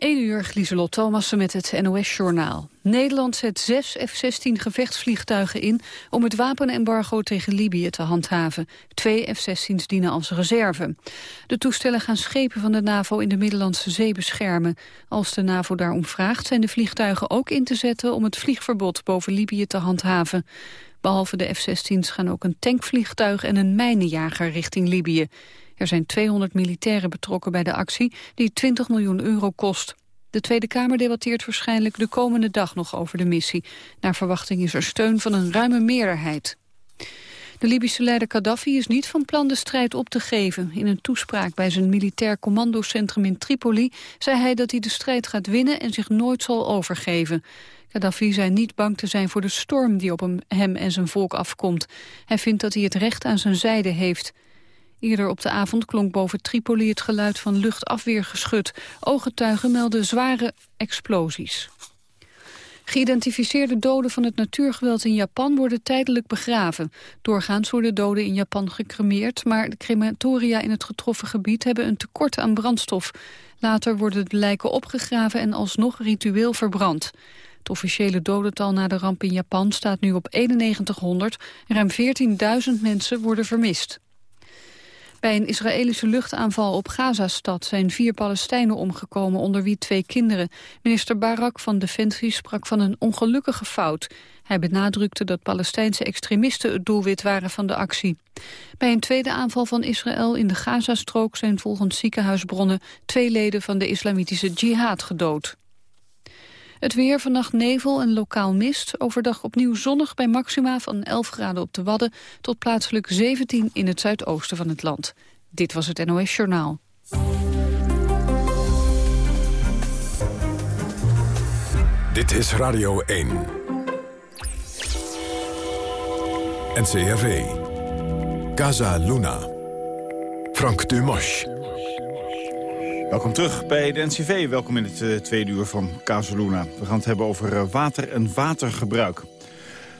1 uur, Glieselot Thomassen met het NOS-journaal. Nederland zet zes F-16 gevechtsvliegtuigen in... om het wapenembargo tegen Libië te handhaven. Twee F-16's dienen als reserve. De toestellen gaan schepen van de NAVO in de Middellandse Zee beschermen. Als de NAVO daarom vraagt, zijn de vliegtuigen ook in te zetten... om het vliegverbod boven Libië te handhaven. Behalve de F-16's gaan ook een tankvliegtuig en een mijnenjager richting Libië. Er zijn 200 militairen betrokken bij de actie die 20 miljoen euro kost. De Tweede Kamer debatteert waarschijnlijk de komende dag nog over de missie. Naar verwachting is er steun van een ruime meerderheid. De Libische leider Gaddafi is niet van plan de strijd op te geven. In een toespraak bij zijn militair commandocentrum in Tripoli... zei hij dat hij de strijd gaat winnen en zich nooit zal overgeven. Gaddafi zei niet bang te zijn voor de storm die op hem, en zijn volk afkomt. Hij vindt dat hij het recht aan zijn zijde heeft. Eerder op de avond klonk boven Tripoli het geluid van luchtafweergeschut. Ooggetuigen melden zware explosies. Geïdentificeerde doden van het natuurgeweld in Japan worden tijdelijk begraven. Doorgaans worden doden in Japan gecremeerd, maar de crematoria in het getroffen gebied hebben een tekort aan brandstof. Later worden de lijken opgegraven en alsnog ritueel verbrand. Het officiële dodental na de ramp in Japan staat nu op 9100. Ruim 14.000 mensen worden vermist. Bij een Israëlische luchtaanval op Gazastad zijn vier Palestijnen omgekomen, onder wie twee kinderen. Minister Barak van Defensie sprak van een ongelukkige fout. Hij benadrukte dat Palestijnse extremisten het doelwit waren van de actie. Bij een tweede aanval van Israël in de Gazastrook zijn volgens ziekenhuisbronnen twee leden van de islamitische jihad gedood. Het weer, vannacht nevel en lokaal mist. Overdag opnieuw zonnig bij maxima van 11 graden op de Wadden... tot plaatselijk 17 in het zuidoosten van het land. Dit was het NOS Journaal. Dit is Radio 1. NCRV. Casa Luna. Frank Dumas. Welkom terug bij de NCV. Welkom in het uh, tweede uur van Casaluna. We gaan het hebben over uh, water en watergebruik.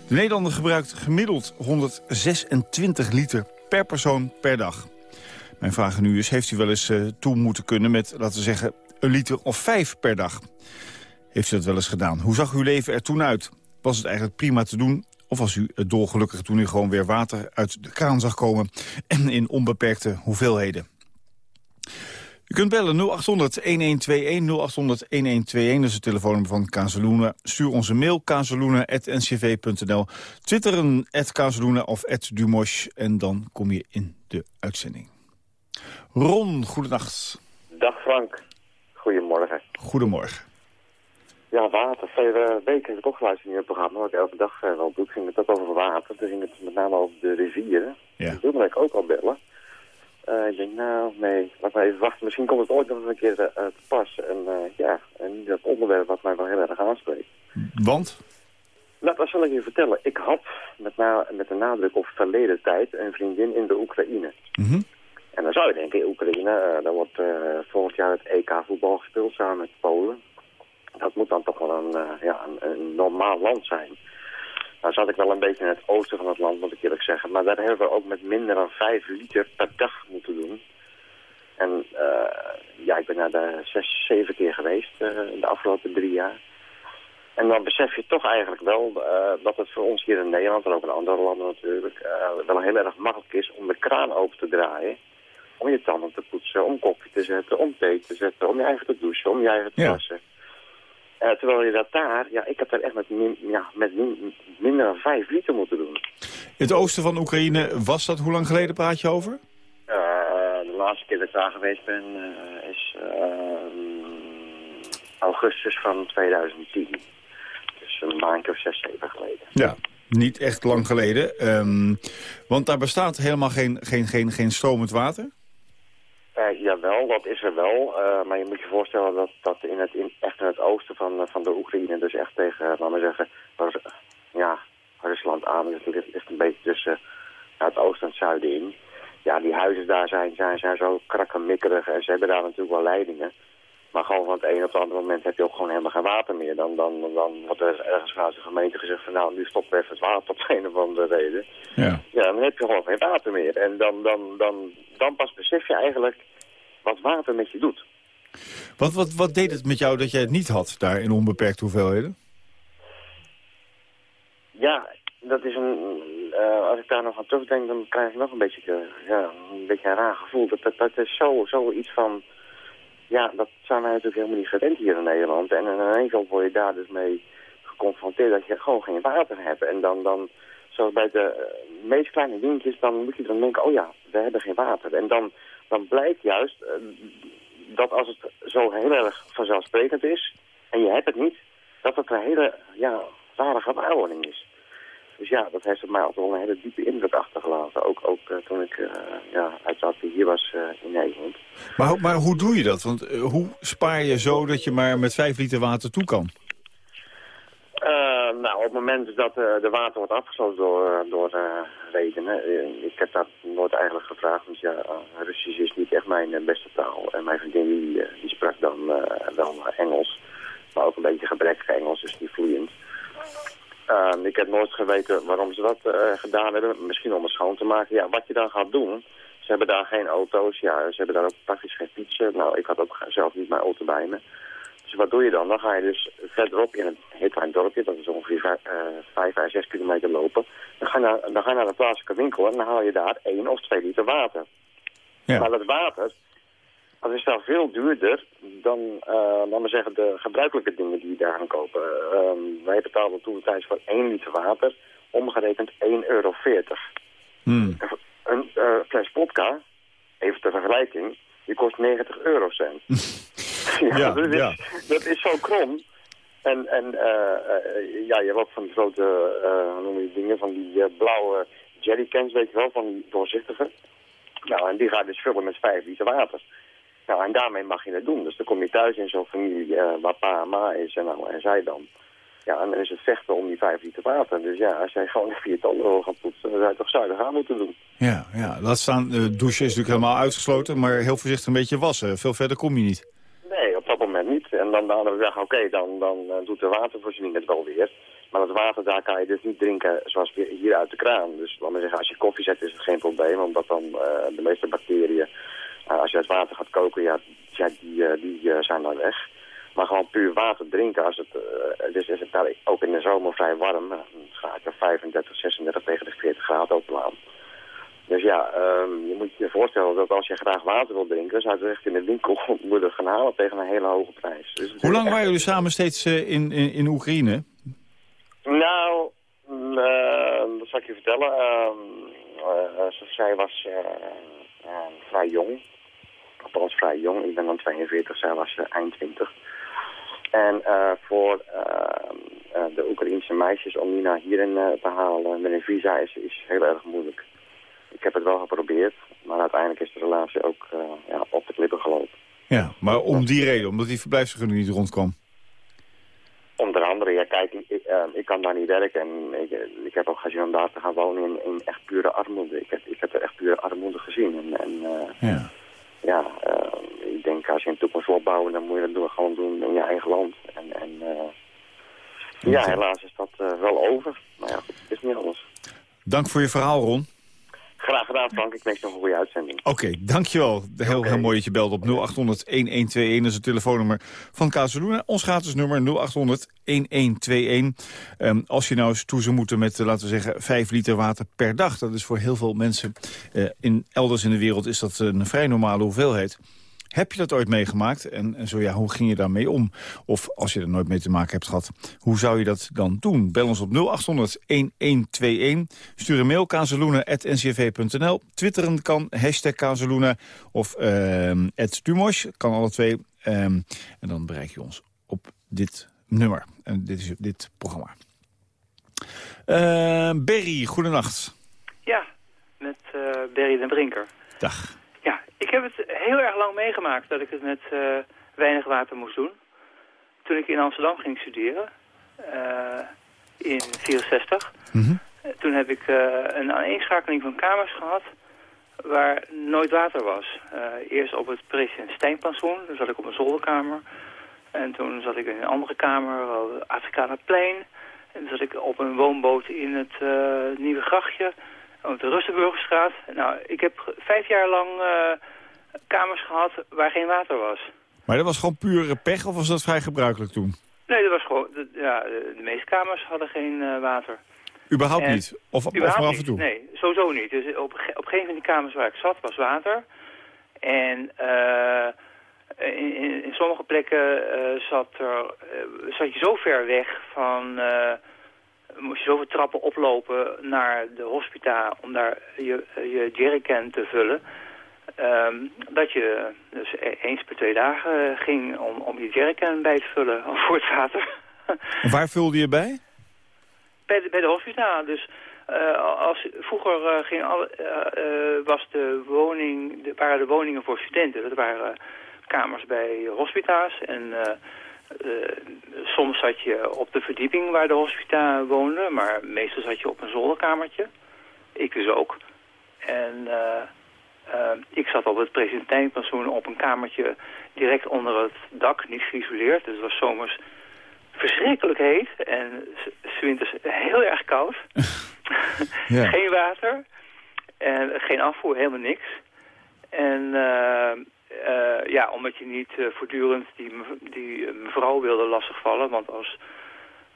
De Nederlander gebruikt gemiddeld 126 liter per persoon per dag. Mijn vraag nu is, heeft u wel eens uh, toe moeten kunnen met, laten we zeggen, een liter of vijf per dag? Heeft u dat wel eens gedaan? Hoe zag uw leven er toen uit? Was het eigenlijk prima te doen? Of was u dolgelukkig toen u gewoon weer water uit de kraan zag komen en in onbeperkte hoeveelheden? U kunt bellen 0800-1121, 0800-1121, dat is het telefoonnummer van Kazeluna. Stuur onze mail kazeluna.ncv.nl, twitteren Kazeluna of Dumosh en dan kom je in de uitzending. Ron, goedenacht. Dag Frank, goedemorgen. Goedemorgen. Ja, water. Vele weken heb ik ook geluisterd in het programma, ik elke dag wel doe. ging het ook over water, toen ging het met name over de rivieren. Ja. Dat wilde ik ook al bellen. Uh, ik denk, nou, nee, laat maar even wachten. Misschien komt het ooit nog eens een keer uh, te pas. En uh, ja, en dat onderwerp wat mij wel heel erg aanspreekt. Want? Nou, dat zal ik je vertellen. Ik had met, na, met de nadruk op verleden tijd een vriendin in de Oekraïne. Mm En dan zou je denken, in Oekraïne, daar wordt volgend jaar het EK voetbal gespeeld samen met Polen. Dat moet dan toch wel een, ja, een, een normaal land zijn. Nou zat ik wel een beetje in het oosten van het land, moet ik eerlijk zeggen. Maar daar hebben we ook met minder dan 5 liter per dag moeten doen. En uh, ja, ik ben daar de zes, zeven keer geweest uh, in de afgelopen drie jaar. En dan besef je toch eigenlijk wel uh, dat het voor ons hier in Nederland, en ook in andere landen natuurlijk, wel heel erg makkelijk is om de kraan open te draaien. Om je tanden te poetsen, om koffie te zetten, om thee te zetten, om je eigen te douchen, om je eigen te wassen. Uh, terwijl je dat daar, ja, ik heb daar echt met, min, ja, met min, minder dan vijf liter moeten doen. In het oosten van Oekraïne, was dat, hoe lang geleden praat je over? Uh, de laatste keer dat ik daar geweest ben uh, is augustus van 2010. Dus een maandje of zes, zeven geleden. Ja, niet echt lang geleden. Um, want daar bestaat helemaal geen, geen, geen, geen stromend water? Uh, jawel, dat is er wel. Uh, maar je moet je voorstellen dat, dat in het, in, echt in het oosten van, van de Oekraïne, dus echt tegen, laten we zeggen, was, ja, Rusland aan, dus ligt, ligt een beetje tussen het oosten en het zuiden in. Ja, die huizen daar zijn, zijn, zijn zo krakkemikkerig en ze hebben daar natuurlijk wel leidingen. Maar gewoon van het een op het andere moment heb je ook gewoon helemaal geen water meer. Dan, dan, dan wordt er ergens vanuit de gemeente gezegd van nou, nu stoppen we even het water op een of andere reden. Ja. ja, dan heb je gewoon geen water meer. En dan, dan, dan, dan pas besef je eigenlijk wat water met je doet. Wat, wat, wat deed het met jou dat jij het niet had daar in onbeperkte hoeveelheden? Ja, dat is een... Uh, als ik daar nog aan terugdenk, dan krijg ik nog een beetje, uh, ja, een beetje een raar gevoel. Dat, dat, dat is zo, zo iets van... Ja, dat zijn wij natuurlijk helemaal niet gewend hier in Nederland. En een kant word je daar dus mee geconfronteerd dat je gewoon geen water hebt. En dan, dan zoals bij de uh, meest kleine dingetjes, dan moet je dan denken, oh ja, we hebben geen water. En dan, dan blijkt juist dat als het zo heel erg vanzelfsprekend is, en je hebt het niet, dat het een hele ja, rare gewaarwording is. Dus ja, dat heeft op mij altijd wel een hele diepe indruk achtergelaten. Ook, ook uh, toen ik uh, ja, hier was in Nederland. Maar, maar hoe doe je dat? Want hoe spaar je zo dat je maar met vijf liter water toe kan? Nou, op het moment dat de water wordt afgesloten door, door redenen. ik heb dat nooit eigenlijk gevraagd, want ja, Russisch is niet echt mijn beste taal. En mijn vriendin die, sprak dan wel Engels. Maar ook een beetje gebrekkig Engels, dus niet vloeiend. Uh, ik heb nooit geweten waarom ze dat gedaan hebben. Misschien om het schoon te maken. Ja, wat je dan gaat doen. Ze hebben daar geen auto's. Ja, ze hebben daar ook praktisch geen fietsen. Nou, ik had ook zelf niet mijn auto bij me. Dus wat doe je dan? Dan ga je dus verderop in een heel klein dorpje. Dat is ongeveer uh, 5 à 6 kilometer lopen. Dan ga, je naar, dan ga je naar de plaatselijke winkel en dan haal je daar 1 of 2 liter water. Ja. Maar dat water, dat is dan veel duurder dan, uh, laten we zeggen, de gebruikelijke dingen die je daar gaan kopen. Uh, wij betaalden toen tijd voor 1 liter water, omgerekend 1,40 euro. Hmm. Een uh, fles vodka, even ter vergelijking, die kost 90 eurocent. ja, ja, dat, is, ja. dat is zo krom. En, en uh, ja, je hebt ook van die grote, hoe noem je dingen, van die blauwe jerrycans, weet je wel, van die doorzichtige. Nou, en die gaat dus vullen met 5 liter water. Nou, en daarmee mag je het doen. Dus dan kom je thuis in zo'n familie uh, waar pa en ma is en, nou, en zij dan. Ja, en dan is het vechten om die vijf liter water. Dus ja, als jij gewoon vier tanden wil gaan poetsen, dan zou je toch zuinig aan moeten doen. Ja, ja. laat staan, de douche is natuurlijk helemaal uitgesloten, maar heel voorzichtig een beetje wassen. Veel verder kom je niet. Nee, op dat moment niet. En dan de andere dag, oké, dan, dan uh, doet de watervoorziening het wel weer. Maar dat water, daar kan je dus niet drinken zoals hier uit de kraan. Dus als je koffie zet is het geen probleem, omdat dan uh, de meeste bacteriën uh, als je het water gaat koken, ja, die, die zijn dan weg. Maar gewoon puur water drinken, als het, dus is het ook in de zomer vrij warm. Dan ga ik er 35, 36 tegen de 40 graden oplaan. Dus ja, um, je moet je voorstellen dat als je graag water wil drinken... zou je het echt in de winkel moeten gaan halen tegen een hele hoge prijs. Dus Hoe lang waren jullie samen steeds in, in, in Oekraïne? Nou, dat zal ik je vertellen. Uh, zij was vrij jong althans vrij jong. Ik ben dan 42, zij was uh, eind 20. En uh, voor uh, de Oekraïnse meisjes om die naar hierin te halen met een visa is, is heel erg moeilijk. Ik heb het wel geprobeerd, maar uiteindelijk is de relatie ook ja, op de klippen gelopen. Ja, maar om die reden, omdat die verblijfsvergunning niet rondkwam? Onder andere, ja kijk, ik, ik, ik kan daar niet werken en ik, ik heb ook geen zin om daar te gaan wonen in, in echt pure armoede. Ik heb, ik heb er echt pure armoede gezien. En, en ja ja, uh, ik denk als je een toekomst wil bouwen, dan moet je dat doen, gewoon doen in je eigen land. En, en ja, helaas is dat wel over. Maar ja, het is niet anders. Dank voor je verhaal, Ron. Graag gedaan, Frank. Ik wens nog een goede uitzending. Oké, okay, dankjewel. Heel, okay. heel mooi dat je belt op 0800-1121. Dat is het telefoonnummer van Casaluna. Ons gratis nummer 0800-1121. Um, als je nou eens toe zou moeten met, uh, laten we zeggen, 5 liter water per dag. Dat is voor heel veel mensen uh, in, elders in de wereld is dat een vrij normale hoeveelheid. Heb je dat ooit meegemaakt? En, en, zo ja, hoe ging je daarmee om? Of als je er nooit mee te maken hebt gehad, hoe zou je dat dan doen? Bel ons op 0800-1121. Stuur een mail, kazeluna.ncv.nl. Twitteren kan, hashtag Kazeluna of uh, kan alle twee. Um, en dan bereik je ons op dit nummer. En dit is dit programma. Uh, Berry, goedenacht. Ja, met uh, Berry den Brinker. Dag. Ik heb het heel erg lang meegemaakt dat ik het met uh, weinig water moest doen. Toen ik in Amsterdam ging studeren, uh, in 64, mm -hmm. toen heb ik uh, een aaneenschakeling van kamers gehad waar nooit water was. eerst op het president Steenpensioen, daar zat ik op een zolderkamer. En toen zat ik in een andere kamer, Afrikanerplein. En toen zat ik op een woonboot in het Nieuwe Grachtje op de Rustenburgerstraat. Nou, ik heb vijf jaar lang uh, kamers gehad waar geen water was. Maar dat was gewoon pure pech of was dat vrij gebruikelijk toen? Nee, dat was gewoon, de, ja, de meeste kamers hadden geen water. Überhaupt niet? Of, of maar af en toe? Nee, sowieso niet. Dus op, op geen van die kamers waar ik zat was water. En in, in, in, sommige plekken zat, er, zat je zo ver weg van moest je zoveel trappen oplopen naar de hospita om daar je, je jerrycan te vullen. Ehm, dat je dus e-, eens per twee dagen ging om, om je jerrycan bij te vullen voor het water. waar vulde je bij? Bij de, bij de hospita. Dus uh, als, vroeger uh, ging alle, uh, was de woning, de, waren de woningen voor studenten. Dat waren kamers bij hospita's en soms zat je op de verdieping waar de hospita woonde, maar meestal zat je op een zolderkamertje. Ik dus ook. En uh, uh, ik zat op het presidentijnpensioen op een kamertje direct onder het dak, niet geïsoleerd. Dus het was zomers verschrikkelijk heet en winters heel erg koud. ja. geen water en geen afvoer, helemaal niks. En uh, ja, omdat je niet uh, voortdurend die, die mevrouw wilde lastigvallen. Want als,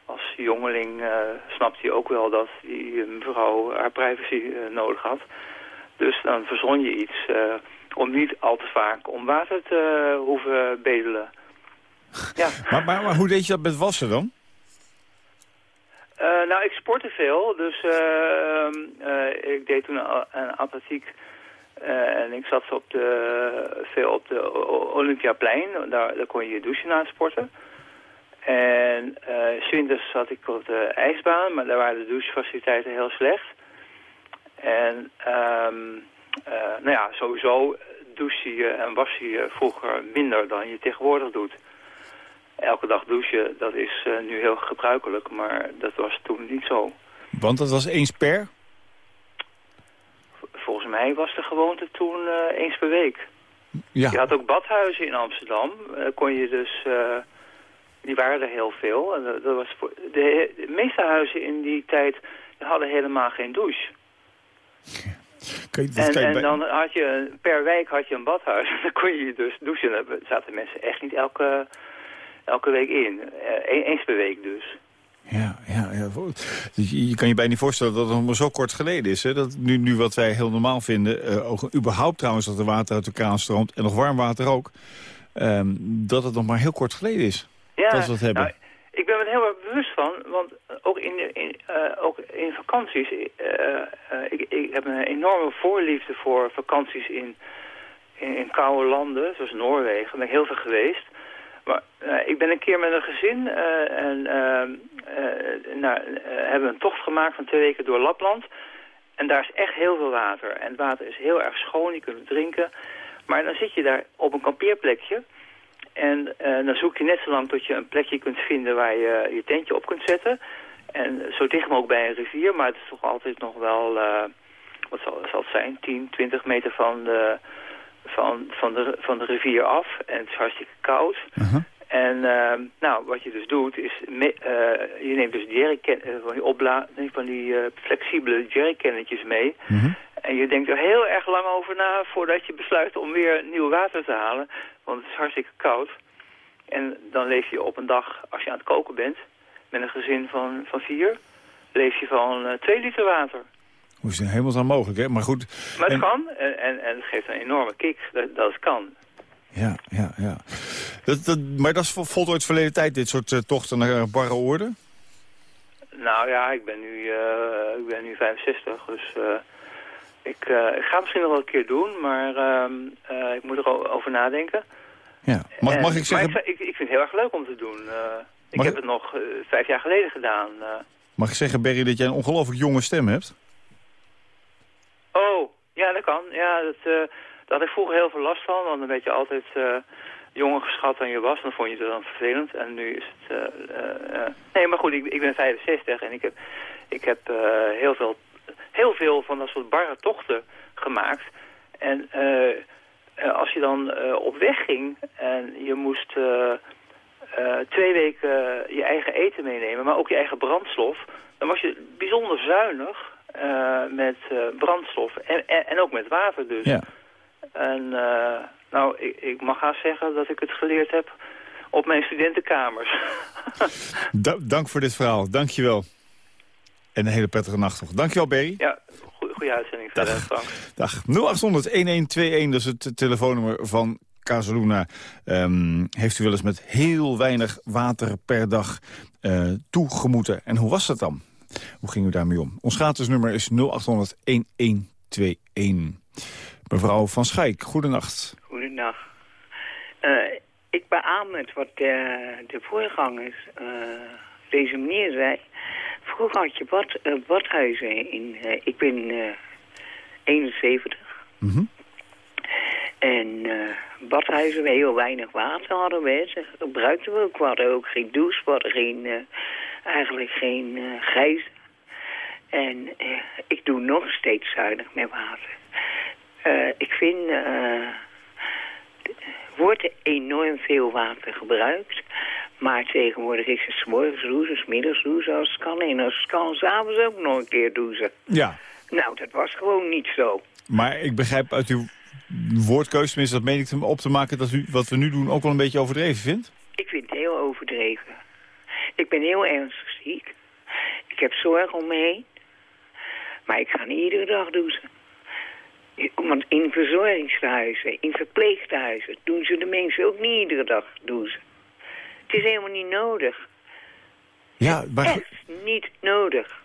als jongeling uh, snapte hij ook wel dat die mevrouw haar privacy nodig had. Dus dan verzon je iets om niet al te vaak om water te hoeven bedelen. Ja. maar, maar, maar, hoe deed je dat met wassen dan? nou, ik sportte veel. Dus ehm, ik deed toen een atletiek uh, en ik zat op de, veel op de Olympiaplein. Daar, daar kon je douchen na sporten. En uh, zat ik op de ijsbaan, maar daar waren de douchefaciliteiten heel slecht. En um, uh, nou ja, sowieso douche je en was je vroeger minder dan je tegenwoordig doet. Elke dag douchen, dat is nu heel gebruikelijk, maar dat was toen niet zo. Want dat was eens per? Volgens mij was de gewoonte toen uh, eens per week. Ja. Je had ook badhuizen in Amsterdam. Uh, kon je dus, uh, die waren er heel veel. En dat was voor de, de, meeste huizen in die tijd hadden helemaal geen douche. Je, en, en dan had je per week had je een badhuis. dan kon je dus douchen. Daar zaten mensen echt niet elke, elke week in. eens per week dus. Ja, ja, ja. Dus je kan je bijna niet voorstellen dat het nog maar zo kort geleden is. Hè? Dat nu, nu wat wij heel normaal vinden, uh, ook, überhaupt trouwens dat er water uit de kraan stroomt... en nog warm water ook, um, dat het nog maar heel kort geleden is. Ja, dat we dat hebben. Nou, ik ben me er heel erg bewust van, want ook in, in, uh, ook in vakanties... Uh, ik, ik heb een enorme voorliefde voor vakanties in, in, in koude landen, zoals Noorwegen. Daar ben ik heel veel geweest. Maar uh, ik ben een keer met een gezin uh, en uh, nou, hebben een tocht gemaakt van twee weken door Lapland. En daar is echt heel veel water. En het water is heel erg schoon, je kunt het drinken. Maar dan zit je daar op een kampeerplekje. En dan zoek je net zo lang tot je een plekje kunt vinden waar je je tentje op kunt zetten. En zo dicht mogelijk bij een rivier, maar het is toch altijd nog wel, wat zal, zal het zijn, 10, 20 meter van de van, van, de, van de rivier af. En het is hartstikke koud. Uh-huh. En uh, nou, wat je dus doet, is me, uh, je neemt dus jerrycan, uh, van die, opla van die uh, flexibele jerrycannetjes mee. Uh-huh. En je denkt er heel erg lang over na voordat je besluit om weer nieuw water te halen. Want het is hartstikke koud. En dan leef je op een dag, als je aan het koken bent, met een gezin van, van vier, leef je van twee liter water. Hoe is het helemaal mogelijk, hè? Maar goed... Maar het kan en, en, en het geeft een enorme kick dat, dat het kan. Ja, ja, ja. Dat, dat, maar dat is voltooid verleden tijd, dit soort uh, tochten naar barre orde? Nou ja, ik ben nu, uh, ik ben nu 65, dus uh, ik, ik ga misschien nog wel een keer doen, maar ehm, ik moet erover nadenken. Ja, mag, mag ik zeggen... Maar ik, ik, ik, vind het heel erg leuk om te doen. ik heb het nog vijf jaar geleden gedaan. Mag ik zeggen, Berry, dat jij een ongelooflijk jonge stem hebt? Oh, ja, dat kan. Ja, dat, uh, daar had ik vroeger heel veel last van, want dan werd je altijd uh, jonger geschat dan je was. Dan vond je het dan vervelend. En nu is het... Uh, nee, maar goed, ik, ik ben 65 en ik heb, ik heb heel, veel, heel veel van dat soort barre tochten gemaakt. En als je dan op weg ging en je moest... twee weken je eigen eten meenemen, maar ook je eigen brandstof... dan was je bijzonder zuinig met uh, brandstof en, en, en, ook met water dus. Ja. En uh, Nou, ik, ik mag haast zeggen dat ik het geleerd heb op mijn studentenkamers. Da dank voor dit verhaal. Dank je wel. En een hele prettige nacht nog. Dank je wel, Berry. Ja, goede uitzending verder, Frank. Dag. 0800-1121, dat is het telefoonnummer van Casaluna. Um, heeft u wel eens met heel weinig water per dag uh, toegemoeten? En hoe was dat dan? Hoe ging u daarmee om? Ons gratis nummer is 0800-1121. Mevrouw Van Schaik, goedenacht. Goedenacht. Uh, ik beaam het wat de, de voorgangers, uh, deze meneer zei. Vroeger had je bad, uh, badhuizen in... ik ben 71. Mm -hmm. En badhuizen waar heel weinig water hadden we. Dat gebruikten we ook. We hadden ook geen douche, we hadden geen, eigenlijk geen gijzer. En ik doe nog steeds zuinig met water. Uh, ik vind... Uh, wordt enorm veel water gebruikt. Maar tegenwoordig is het morgens douchen, middags douchen als het kan. En als het kan, s'avonds ook nog een keer douchen. Ja. Nou, dat was gewoon niet zo. Maar ik begrijp uit uw woordkeuze, tenminste dat meen ik op te maken... dat u wat we nu doen ook wel een beetje overdreven vindt? Ik vind het heel overdreven. Ik ben heel ernstig ziek. Ik heb zorg om me heen. Maar ik ga niet iedere dag douchen. Want in verzorgingshuizen, in verpleeghuizen doen ze de mensen ook niet iedere dag douchen. Het is helemaal niet nodig. Ja, maar... Echt niet nodig.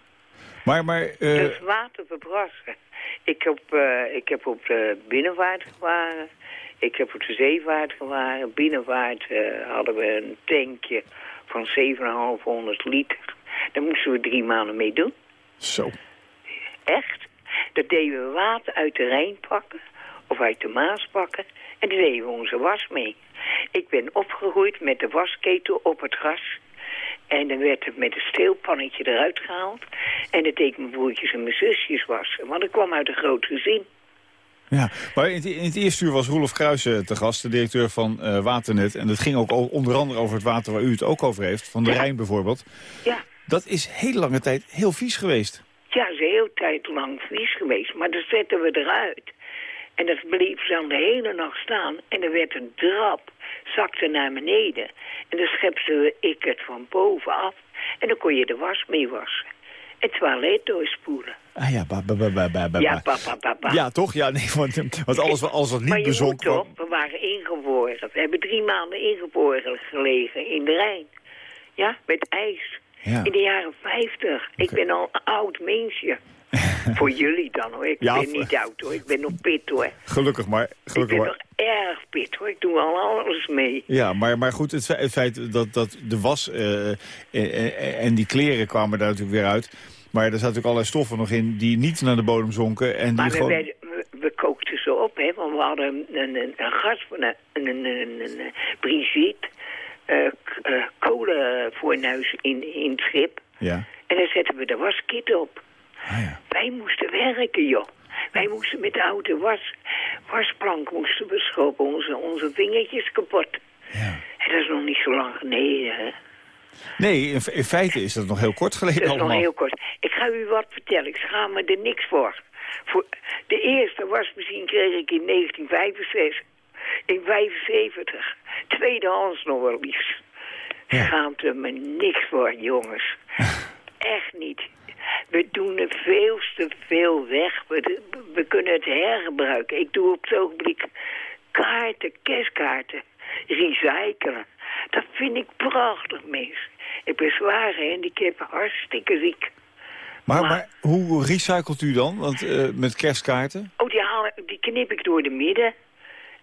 Maar, maar... Uh... Dus water verbrassen. Ik heb, uh, ik heb op de binnenvaart gevaren. Ik heb op de zeevaart gevaren. Binnenvaart uh, hadden we een tankje van 7,500 liter. Daar moesten we drie maanden mee doen. Zo. Echt? Dat deden we water uit de Rijn pakken of uit de Maas pakken. En daar deden we onze was mee. Ik ben opgegroeid met de wasketel op het gras. En dan werd het met een steelpannetje eruit gehaald. En dat deed mijn broertjes en mijn zusjes wassen. Want ik kwam uit een groot gezin. Ja, maar in het, in het eerste uur was Roelof Kruijsen te gast, de directeur van uh, Waternet. En dat ging ook onder andere over het water waar u het ook over heeft, van de ja. Rijn bijvoorbeeld. Ja. Dat is heel lange tijd heel vies geweest. Ja, is heel tijd lang vies geweest, maar dat zetten we eruit. En dat bleef dan de hele nacht staan en er werd een drap, zakte naar beneden. En dan schepte ik het van bovenaf en dan kon je de was mee wassen. Het toilet doorspoelen. Ah ja, ba, ba, ba, ba, ba. Ja, papa, papa. Ja, toch? Ja, nee, want, want alles, alles wat niet maar je moet toch, we waren ingeboren. We hebben drie maanden ingeboren gelegen in de Rijn. Ja, met ijs. Ja. In de jaren 50. Okay. Ik ben al een oud mensje. Voor jullie dan hoor. Ik Ja, ben niet oud hoor. Ik ben nog pit hoor. Gelukkig maar. Ik Gelukkig ben maar. nog erg pit hoor. Ik doe al alles mee. Ja, maar, maar goed, het feit dat, dat de was eh, eh, eh, en die kleren kwamen daar natuurlijk weer uit. Maar er zaten natuurlijk allerlei stoffen nog in die niet naar de bodem zonken. En die Maar gewoon... werden- we, kookten ze op, hè. Want we hadden een, een, een, gas, een, een, een, Brigitte, eh, kolenvoornuis in, in het schip. Ja. En dan zetten we de waskit op. Ah, ja. Wij moesten werken, joh. Wij moesten met de oude was, wasplank moesten we schroppen, onze, onze vingertjes kapot. ja. En dat is nog niet zo lang geleden, hè. Nee, in, fe- in feite is dat nog heel kort geleden Dat is nog allemaal. heel kort. Ik ga u wat vertellen. Ik schaam me er niks voor. voor de eerste wasmachine kreeg ik in 1965. In 75. Tweedehands nog wel liefst. Ja. Schaamt er me niks voor, jongens. Echt niet. We doen er veel te veel weg. We, we kunnen het hergebruiken. Ik doe op het ogenblik kaarten, kerstkaarten, recyclen. Dat vind ik prachtig, mensen. Ik ben zwaar gehandicapt, hartstikke ziek. Maar, Maar- maar hoe recycelt u dan? Want eh, met kerstkaarten? Oh, die, haal, die knip ik door de midden.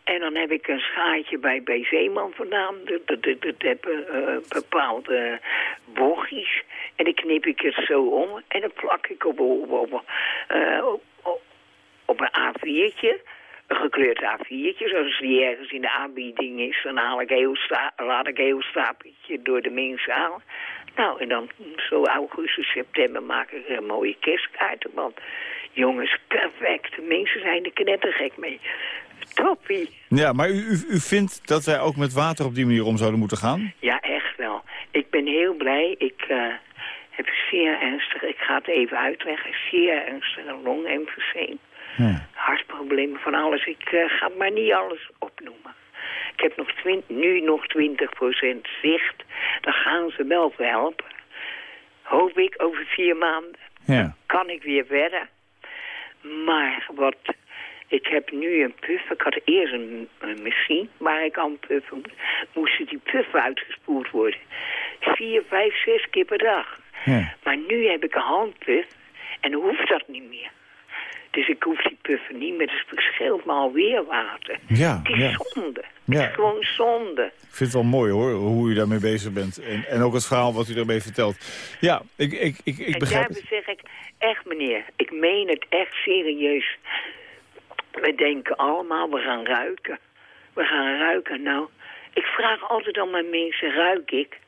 En dan heb ik een schaartje bij, bij Zeeman vandaan. Dat, dat, dat, dat hebben eh, bepaalde bochtjes. En dan knip ik het zo om. En dan plak ik op, op, op, eh, op, op, op een A4'tje. Een gekleurd A4'tje. Zoals die ergens in de aanbieding is. Dan haal ik heel laat ik een heel stapeltje door de mensen halen. Nou, en dan zo augustus, september maak ik er mooie kerstkaarten. Want jongens, perfect. De mensen zijn er knettergek mee. Toppie. Ja, maar u, u, u vindt dat wij ook met water op die manier om zouden moeten gaan? Ja, echt wel. Ik ben heel blij. Ik eh, heb zeer ernstig, ik ga het even uitleggen, zeer ernstige longemfyseem. Ja. Hartproblemen, van alles. Ik eh, ga maar niet alles opnoemen. Ik heb nog nu nog 20% zicht. Dan gaan ze wel helpen. Hoop ik over vier maanden Ja. kan ik weer verder. Maar wat, ik heb nu een puff. Ik had eerst een, een machine waar ik aan puffen moest. Moesten die puffen uitgespoeld worden. Vier, vijf, zes keer per dag. Ja. Maar nu heb ik een handpuff en hoeft dat niet meer. Dus ik hoef die puffen niet meer. Dus het scheelt me alweer water. Ja, Het is ja. zonde. Het Ja. is gewoon zonde. Ik vind het wel mooi hoor, hoe u daarmee bezig bent. En, en ook het verhaal wat u daarmee vertelt. Ja, ik, ik, ik, ik en begrijp het. zeg ik, echt meneer, ik meen het echt serieus. We denken allemaal, we gaan ruiken. We gaan ruiken. Nou, ik vraag altijd aan mijn mensen, ruik ik?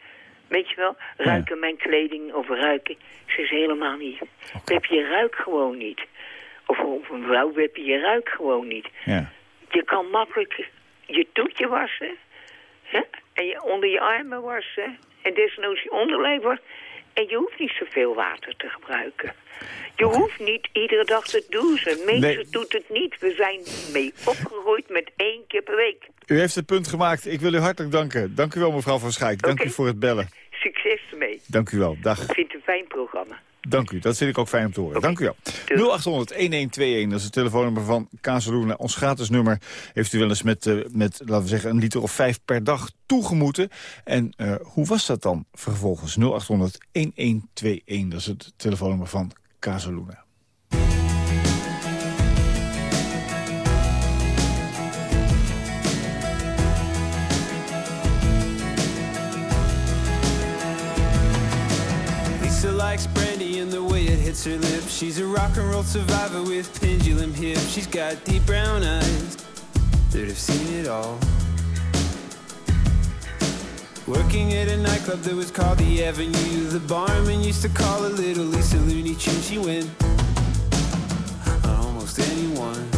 Weet je wel, ruiken mijn kleding of ruiken? Ze is helemaal niet. Heb je ruik gewoon niet. Of, of een vrouw heb je je ruik gewoon niet. Ja. Je kan makkelijk je toetje wassen. Hè? En je onder je armen wassen. En desnoods je onderlijf wassen. En je hoeft niet zoveel water te gebruiken. Je hoeft niet iedere dag te douchen. Mensen Nee. doet het niet. We zijn mee opgegroeid met één keer per week. U heeft het punt gemaakt. Ik wil u hartelijk danken. Dank u wel mevrouw Van Schaik. Dank u voor het bellen. Succes ermee. Dank u wel. Dag. Ik vind het een fijn programma. Dank u, dat vind ik ook fijn om te horen. Dank u wel. Doei. 0800-1121, dat is het telefoonnummer van Kazeloenen. Ons gratis nummer heeft u wel eens met, eh, met, laten we zeggen, een liter of vijf per dag toegemoeten. En eh, hoe was dat dan vervolgens? 0800-1121, dat is het telefoonnummer van Kazeloenen. Lisa likes brandy hits her lips. She's a rock and roll survivor with pendulum hips. She's got deep brown eyes that have seen it all. Working at a nightclub that was called the Avenue. The barman used to call her Little Lisa Looney Tune. She went on almost anyone.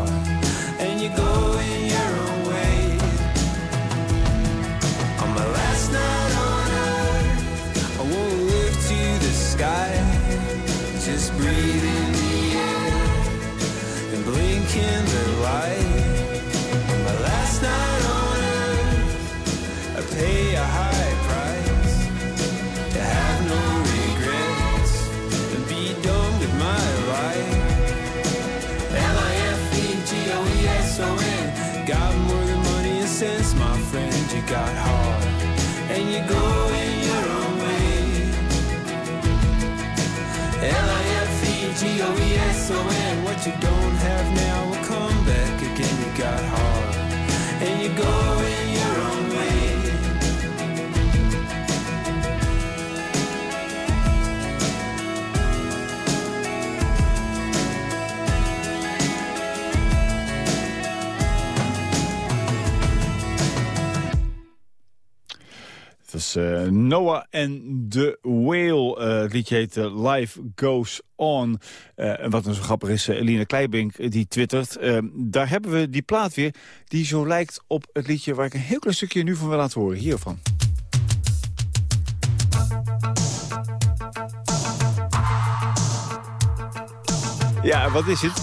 In the air and the light. My last night on earth, I pay a high L-I-F-E-G-O-E-S-O-N What you don't have now Eh, Noah en The Whale. Eh, het liedje heet eh, Life Goes On. En wat nou zo grappig is, Eline Kleibink die twittert... daar hebben we die plaat weer die zo lijkt op het liedje... waar ik een heel klein stukje nu van wil laten horen. Hiervan. Ja, wat is het?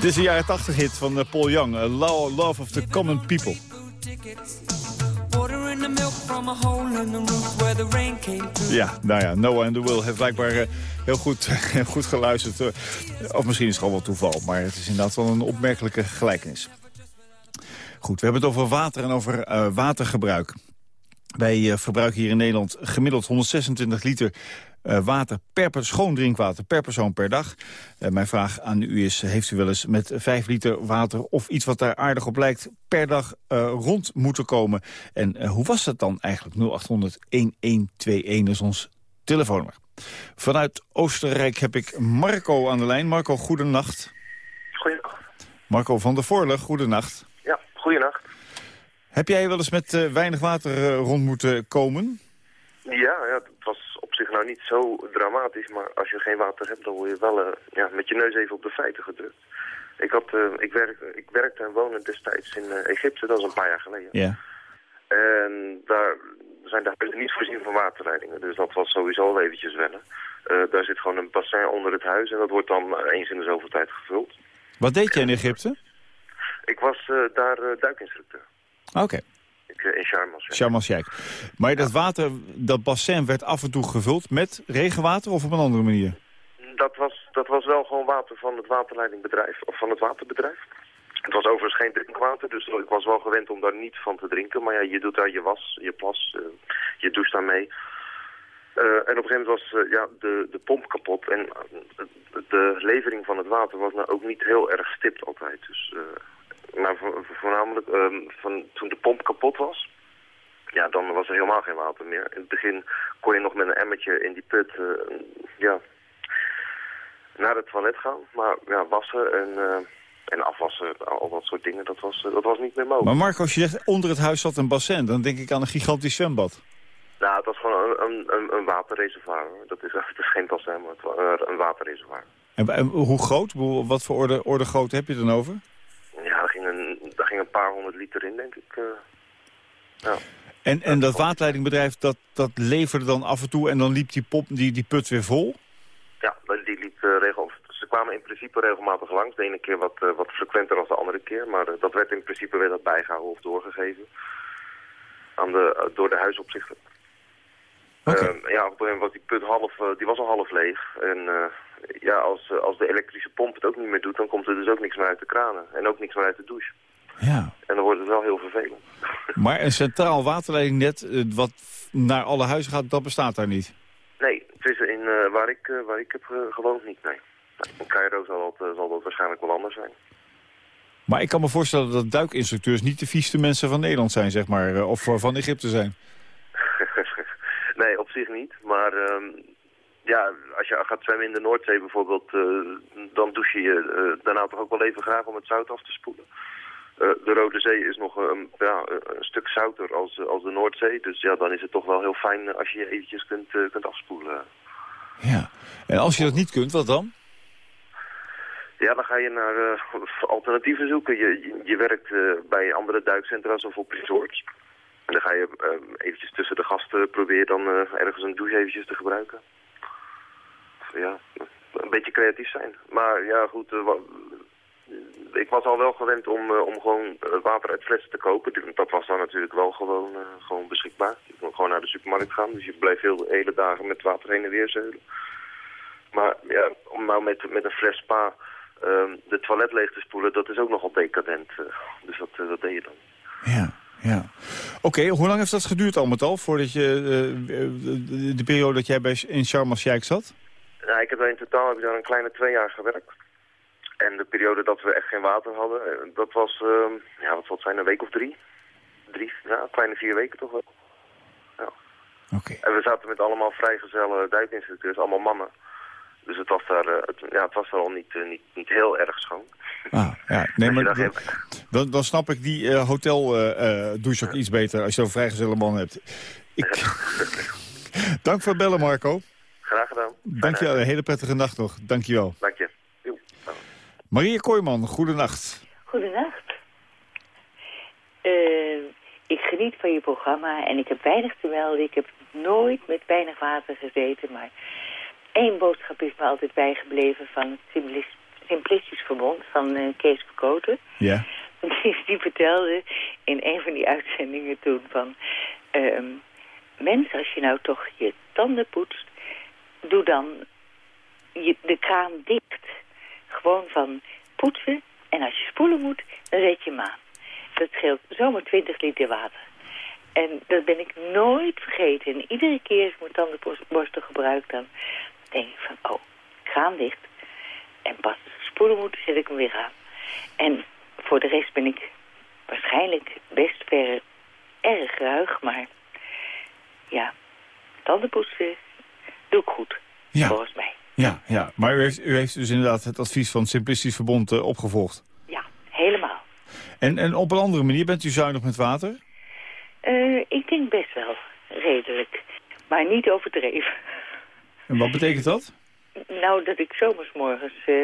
Dit is een jaren 80 hit van Paul Young. Lo- Love of the Common People. Ja, nou ja, Noah and the Will heeft blijkbaar eh, heel goed, goed geluisterd. eh. of misschien is het gewoon wel toeval, maar het is inderdaad wel een opmerkelijke gelijkenis. Goed, we hebben het over water en over eh, watergebruik. Wij verbruiken hier in Nederland gemiddeld 126 liter water per schoon drinkwater per persoon per dag. Eh, mijn vraag aan u is, heeft u wel eens met 5 liter water of iets wat daar aardig op lijkt per dag eh, rond moeten komen? En eh, hoe was dat dan eigenlijk? 0800 1121 is ons telefoonnummer. Vanuit Oostenrijk heb ik Marco aan de lijn. Marco, goedenacht. Goeiedag. Marco van der Voorle, goedenacht. Ja, goeienacht. Heb jij wel eens met eh, weinig water eh, rond moeten komen? Ja, ja, het was op zich nou niet zo dramatisch, maar als je geen water hebt, dan word je wel eh, ja, met je neus even op de feiten gedrukt. Ik, had, eh, ik, werk, ik werkte en woonde destijds in eh, Egypte, dat is een paar jaar geleden. Ja. En daar zijn de huizen niet voorzien van waterleidingen, dus dat was sowieso al eventjes wennen. Daar zit gewoon een bassin onder het huis en dat wordt dan eens in de zoveel tijd gevuld. Wat deed jij in Egypte? Ik was daar duikinstructeur. Oké, in Sharm el-Sheikh. Maar dat water, dat bassin werd af en toe gevuld met regenwater of op een andere manier? Dat was, dat was wel gewoon water van het waterleidingbedrijf, of van het waterbedrijf. Het was overigens geen drinkwater, dus ik was wel gewend om daar niet van te drinken. Maar ja, je doet daar je was, je plas, eh, je doucht daarmee. Eh, en op een gegeven moment was eh, ja, de, de pomp kapot en eh, de levering van het water was nou ook niet heel erg stipt altijd. Dus, eh, maar vo- voornamelijk ehm, van, toen de pomp kapot was, ja, dan was er helemaal geen water meer. In het begin kon je nog met een emmertje in die put eh, ja, naar het toilet gaan. Maar ja, wassen en, eh, en afwassen, al dat soort dingen, dat was, eh, dat was niet meer mogelijk. Maar Marco, als je zegt onder het huis zat een bassin, dan denk ik aan een gigantisch zwembad. Nou, het was gewoon een, een, een, waterreservoir. Dat is, het is geen bassin, maar het was een waterreservoir. En, en hoe groot? Wat voor orde, orde grootte heb je dan over? Ja, daar ging een, daar ging een paar honderd liter in, denk ik. eh. ja. En, en dat waterleidingbedrijf, dat, dat leverde dan af en toe en dan liep die, pop, die, die put weer vol? Ja, die die liep eh, regel. Ze kwamen in principe regelmatig langs. De ene keer wat, eh, wat frequenter dan de andere keer. Maar dat werd in principe weer dat bijgehouden of doorgegeven. Aan de, door de huisopzichter. Oké. Eh, ja, op een gegeven moment was die put half, die was al half leeg. En eh, ja, als, als de elektrische pomp het ook niet meer doet, dan komt er dus ook niks meer uit de kranen. En ook niks meer uit de douche. Ja. En dan wordt het wel heel vervelend. Maar een centraal waterleidingnet eh, wat naar alle huizen gaat, dat bestaat daar niet. Nee, het is in, eh, waar, ik, eh, waar ik heb gewoond niet, nee. Nee, In Cairo zal dat, zal dat waarschijnlijk wel anders zijn. Maar ik kan me voorstellen dat duikinstructeurs niet de vieste mensen van Nederland zijn, zeg maar. Of van Egypte zijn. nee, op zich niet. Maar ehm, ja, als je gaat zwemmen in de Noordzee bijvoorbeeld, dan douche je daarna toch ook wel even graag om het zout af te spoelen. Eh, de Rode Zee is nog een, ja, een stuk zouter als, als de Noordzee. Dus ja, dan is het toch wel heel fijn als je je eventjes kunt, eh, kunt afspoelen. Ja. En als je dat niet kunt, wat dan? Ja, dan ga je naar eh, alternatieven zoeken. Je, je, je werkt eh, bij andere duikcentra's of op resorts. En dan ga je eh, eventjes tussen de gasten proberen dan eh, ergens een douche eventjes te gebruiken. Ja, een beetje creatief zijn. Maar ja, goed, eh, ik was al wel gewend om, eh, om gewoon eh, water uit flessen te kopen. Dat was dan natuurlijk wel gewoon, eh, gewoon beschikbaar. Je kon gewoon naar de supermarkt gaan, dus je bleef heel hele dagen met water heen en weer zeulen. Maar ja, om nou met, met een fles spa ehm, de toilet leeg te spoelen, dat is ook nogal decadent. dus dat, dat deed je dan. Ja, ja. Oké, hoe lang heeft dat geduurd al met al, voordat je de, de periode dat jij bij, in Sharm el-Sheikh zat? Ja, ik heb in totaal heb ik daar een kleine twee jaar gewerkt. En de periode dat we echt geen water hadden, eh, dat was, ehm, ja, wat zal het zijn, een week of drie? Drie, ja, kleine vier weken toch wel. Oké. En we zaten met allemaal vrijgezelle duikinstructeurs, allemaal mannen. Dus het was daar, eh, het, ja, het was daar al niet, eh, niet, niet heel erg schoon. Ah, ja. Nee, maar dan, dan, dan snap ik die eh, hotel douche ook iets beter als je zo'n vrijgezelle man hebt. Ik... Dank voor het bellen, Marco. Graag gedaan. Dank je, een hele prettige nacht nog. Dank je wel. Dank je. Maria Kooijman, goedenacht. Goedenacht. Eh, ik geniet van je programma en ik heb weinig te melden. Ik heb nooit met weinig water gezeten, maar één boodschap is me altijd bijgebleven van het Simplis- Simplistisch Verbond van eh, Kees Verkoten. Ja. Die, die vertelde in een van die uitzendingen toen van... ehm mens, als je nou toch je tanden poetst, doe dan je, de kraan dicht. Gewoon van poetsen en als je spoelen moet, dan zet je hem aan. Dat scheelt zomaar 20 liter water. En dat ben ik nooit vergeten. En iedere keer als ik mijn tandenborstel gebruik, dan denk ik van, oh, kraan dicht. En pas als ik spoelen moet, zet ik hem weer aan. En voor de rest ben ik waarschijnlijk best ver erg ruig, maar ja, tandenpoetsen doe ik goed, Ja. volgens mij. Ja, ja. maar u heeft, u heeft dus inderdaad het advies van het Simplistisch Verbond eh, opgevolgd. Ja, helemaal. En, en op een andere manier bent u zuinig met water? Eh, ik denk best wel redelijk, maar niet overdreven. En wat betekent dat? Nou, dat ik zomers morgens eh,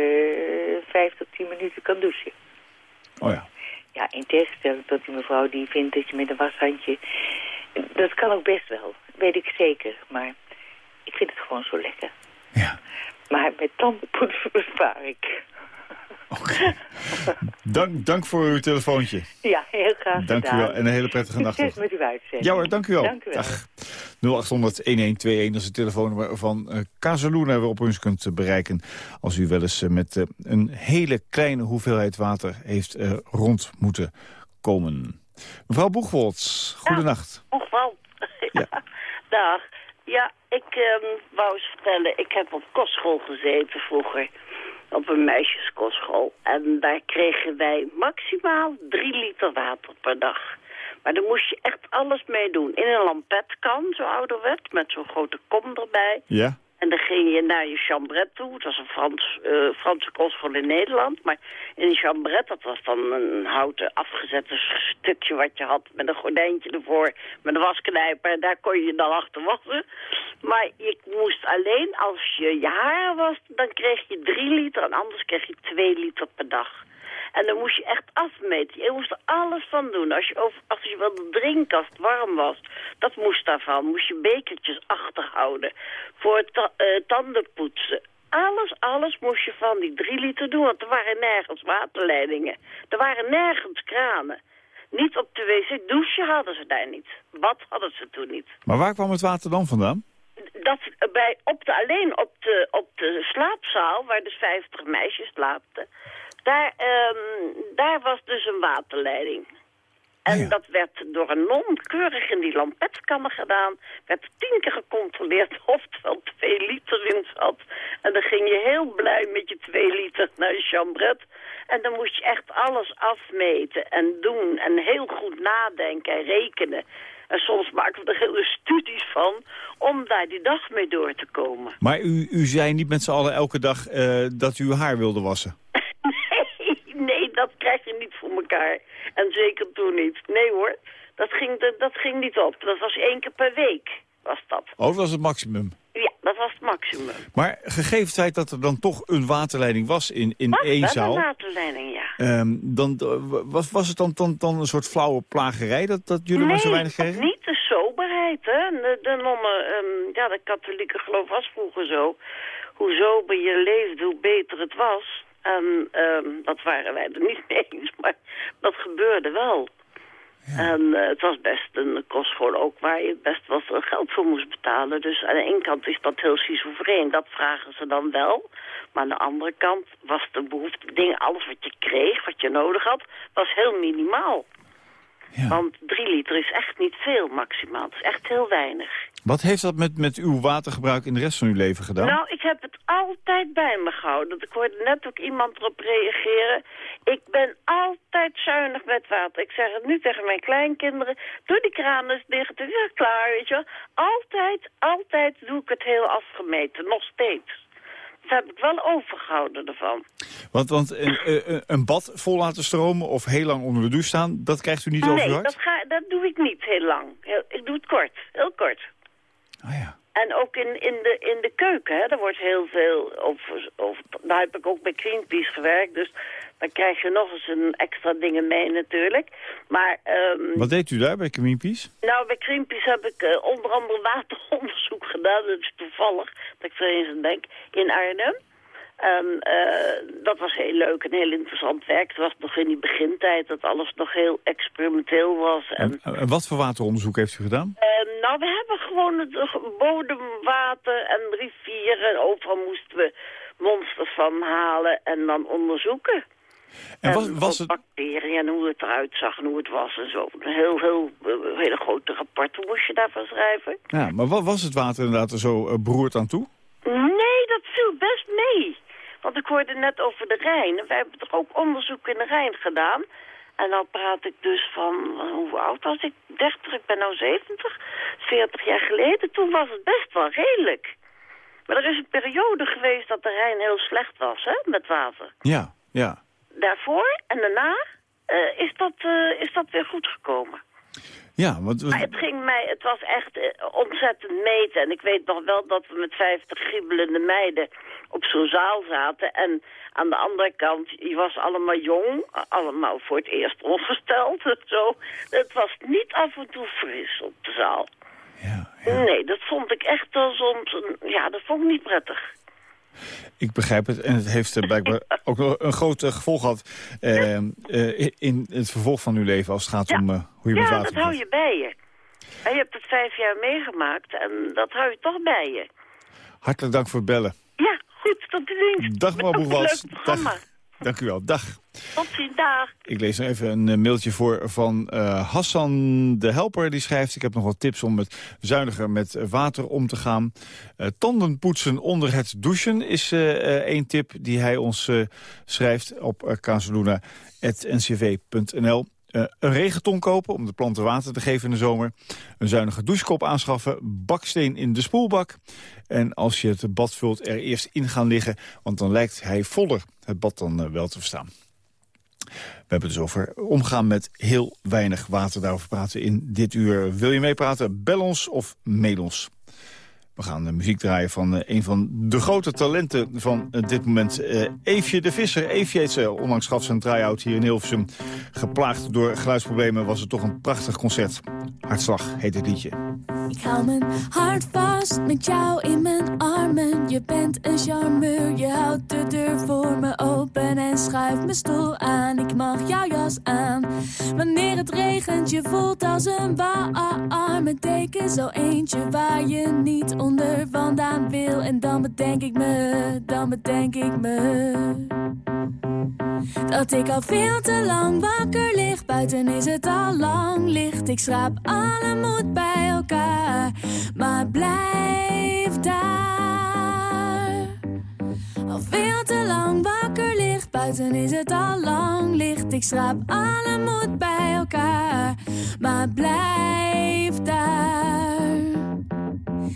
vijf tot tien minuten kan douchen. Oh ja. Ja, in tegenstelling tot die mevrouw die vindt dat je met een washandje... Dat kan ook best wel, weet ik zeker. Maar ik vind het gewoon zo lekker. Ja. Maar met tandenpoetsen bespaar ik. Dank, dank voor uw telefoontje. Ja, heel graag Dank u wel en een hele prettige nacht Succes met uw uitzending. Ja hoor, dank u wel. Dank u wel. Dag. 0800-1121, dat is het telefoonnummer van eh Casaluna... waarop u ons kunt eh, bereiken als u wel eens eh, met een hele kleine hoeveelheid water... heeft eh, rond moeten komen. Mevrouw Boegwolds, goedenacht. Oswald. Ja. Dag. Ja, ik ehm, wou eens vertellen, ik heb op kostschool gezeten vroeger. Op een meisjeskostschool. En daar kregen wij maximaal drie liter water per dag. Maar daar moest je echt alles mee doen. In een lampetkan, zo ouderwet, met zo'n grote kom erbij. Ja? En dan ging je naar je chambret toe. Het was een Frans, eh, Franse kostschool in Nederland. Maar in die chambret, dat was dan een houten afgezette stukje wat je had... met een gordijntje ervoor, met een wasknijper. En daar kon je dan achter wassen. Maar je moest alleen, als je je haar was, dan kreeg je drie liter... en anders kreeg je twee liter per dag. En dan moest je echt afmeten. Je moest er alles van doen. Als je, over, als je wel de drinkkast warm was, dat moest daarvan. Moest je bekertjes achterhouden voor ta eh, tandenpoetsen. Alles, alles moest je van die drie liter doen, want er waren nergens waterleidingen. Er waren nergens kranen. Niet op de wc. Douchen hadden ze daar niet. Bad hadden ze toen niet. Maar waar kwam het water dan vandaan? Dat bij, op de, alleen op de, op de slaapzaal, waar dus 50 meisjes slaapten, daar, ehm, daar was dus een waterleiding. En dat werd door een non keurig in die lampetkannen gedaan. Werd tien keer gecontroleerd of er wel twee liter in zat. En dan ging je heel blij met je twee liter naar je chambret. En dan moest je echt alles afmeten en doen. En heel goed nadenken en rekenen. En soms maken we er hele studies van om daar die dag mee door te komen. Maar u, u zei niet met z'n allen elke dag eh, dat u uw haar wilde wassen. Nee, nee, dat krijg je niet voor elkaar. En zeker toen niet. Nee hoor, dat ging, dat, dat ging niet op. Dat was één keer per week, was dat. Oh, dat was het maximum. Ja, dat was het maximum. Maar gegeven het feit dat er dan toch een waterleiding was in, in één zaal... een waterleiding, ja. ehm, dan, eh, was, was het dan, dan, dan een soort flauwe plagerij dat, dat jullie maar zo weinig nee, kregen? niet de soberheid, hè. De, de nonnen, ehm, ja, de katholieke geloof was vroeger zo. Hoe sober je leefde, hoe beter het was. En ehm, dat waren wij er niet mee eens, maar dat gebeurde wel. En eh, het was best een kostschool ook waar je best wat geld voor moest betalen. Dus aan de ene kant is dat heel schizofreen, dat vragen ze dan wel. Maar aan de andere kant was de behoefte, ding, alles wat je kreeg, wat je nodig had, was heel minimaal. Want drie liter is echt niet veel maximaal, het is echt heel weinig. Wat heeft dat met, met uw watergebruik in de rest van uw leven gedaan? Nou, ik heb het altijd bij me gehouden. Ik hoorde net ook iemand erop reageren. Ik ben altijd zuinig met water. Ik zeg het nu tegen mijn kleinkinderen. Doe die kraan eens dicht. Is klaar, weet je wel. Altijd, altijd doe ik het heel afgemeten. Nog steeds. Dat heb ik wel overgehouden ervan. Want, want een, eh, een bad vol laten stromen of heel lang onder de douche staan... dat krijgt u niet Nee, hart? dat, ga, dat doe ik niet heel lang. Heel- ik doe het kort, heel kort. Ah ja. En ook in, in, de, in de keuken, hè, er wordt heel veel over, over... Daar heb ik ook bij Greenpeace gewerkt, dus dan krijg je nog eens een extra dingen mee natuurlijk. Maar, ehm, Wat deed u daar bij Greenpeace? nou, bij Greenpeace heb ik eh, onder andere wateronderzoek gedaan. Dat is toevallig, dat ik er eens aan denk, in Arnhem. En eh, dat was heel leuk en heel interessant werk. Het was nog in die begintijd dat alles nog heel experimenteel was. En, En, en wat voor wateronderzoek heeft u gedaan? eh, nou, we hebben gewoon het bodemwater en rivieren. Overal moesten we monsters van halen en dan onderzoeken. En was, was het... bacteriën en hoe het eruit zag en hoe het was en zo. Een heel, heel, eh, hele grote rapporten moest je daarvan schrijven. Ja, maar wat was het water inderdaad er zo eh, beroerd aan toe? Nee, dat viel best mee. Want ik hoorde net over de Rijn. En wij hebben toch ook onderzoek in de Rijn gedaan. En dan praat ik dus van, eh, hoe oud was ik? 30, ik ben nou 70. 40 jaar geleden. Toen was het best wel redelijk. Maar er is een periode geweest dat de Rijn heel slecht was, hè, met water. Ja, ja. Daarvoor en daarna eh, is, dat, eh, is dat weer goed gekomen. Ja, want... Maar het ging mij, het was echt eh, ontzettend meten. En ik weet nog wel dat we met 50 giebelende meiden op zo'n zaal zaten. En aan de andere kant, je was allemaal jong, allemaal voor het eerst ongesteld en zo. Het was niet af en toe fris op de zaal. Nee, dat vond ik echt wel soms, ja, dat vond ik niet prettig. Ik begrijp het. En het heeft blijkbaar ook een groot eh, gevolg gehad... eh, eh, in het vervolg van uw leven als het gaat om hoe je met Ja, water dat hou je bij je. En je hebt het vijf jaar meegemaakt en dat hou je toch bij je. Hartelijk dank voor het bellen. Ja, goed, tot de dienst. Dag mevrouw Boegwals. Dag. Dank u wel. Dag. Tot ziens, dag. Ik lees nog even een eh, mailtje voor van eh, Hassan de Helper. Die schrijft, ik heb nog wat tips om met zuiniger met water om te gaan. Eh, tanden poetsen onder het douchen is eh, één tip die hij ons schrijft op uh, kazeluna.ncv.nl. Eh, een regenton kopen om de planten water te geven in de zomer. Een zuinige douchekop aanschaffen. Baksteen in de spoelbak. En als je het bad vult er eerst in gaan liggen. Want dan lijkt hij voller het bad dan eh, wel te verstaan. We hebben het dus over omgaan met heel weinig water. Daarover praten in dit uur. Wil je meepraten? Bel ons of mail ons. We gaan de muziek draaien van eh, een van de grote talenten van eh, dit moment. eh Eefje de Visser. Eefje heeft onlangs gaf een try-out hier in Hilversum. Geplaagd door geluidsproblemen was het toch een prachtig concert. Hartslag heet het liedje. Ik hou mijn hart vast met jou in mijn armen. Je bent een charmeur, je houdt de deur voor me open en schuift mijn stoel aan. Ik mag jouw jas aan. Wanneer het regent, je voelt als een warme deken. Zo eentje waar je niet onder vandaan wil. En dan bedenk ik me, dan bedenk ik me. Dat ik al veel te lang wakker lig. Buiten is het al lang licht. Ik schraap alle moed bij elkaar. Maar blijf daar. Al veel te lang wakker ligt. Buiten is het al lang licht. Ik schraap alle moed bij elkaar. Maar blijf daar.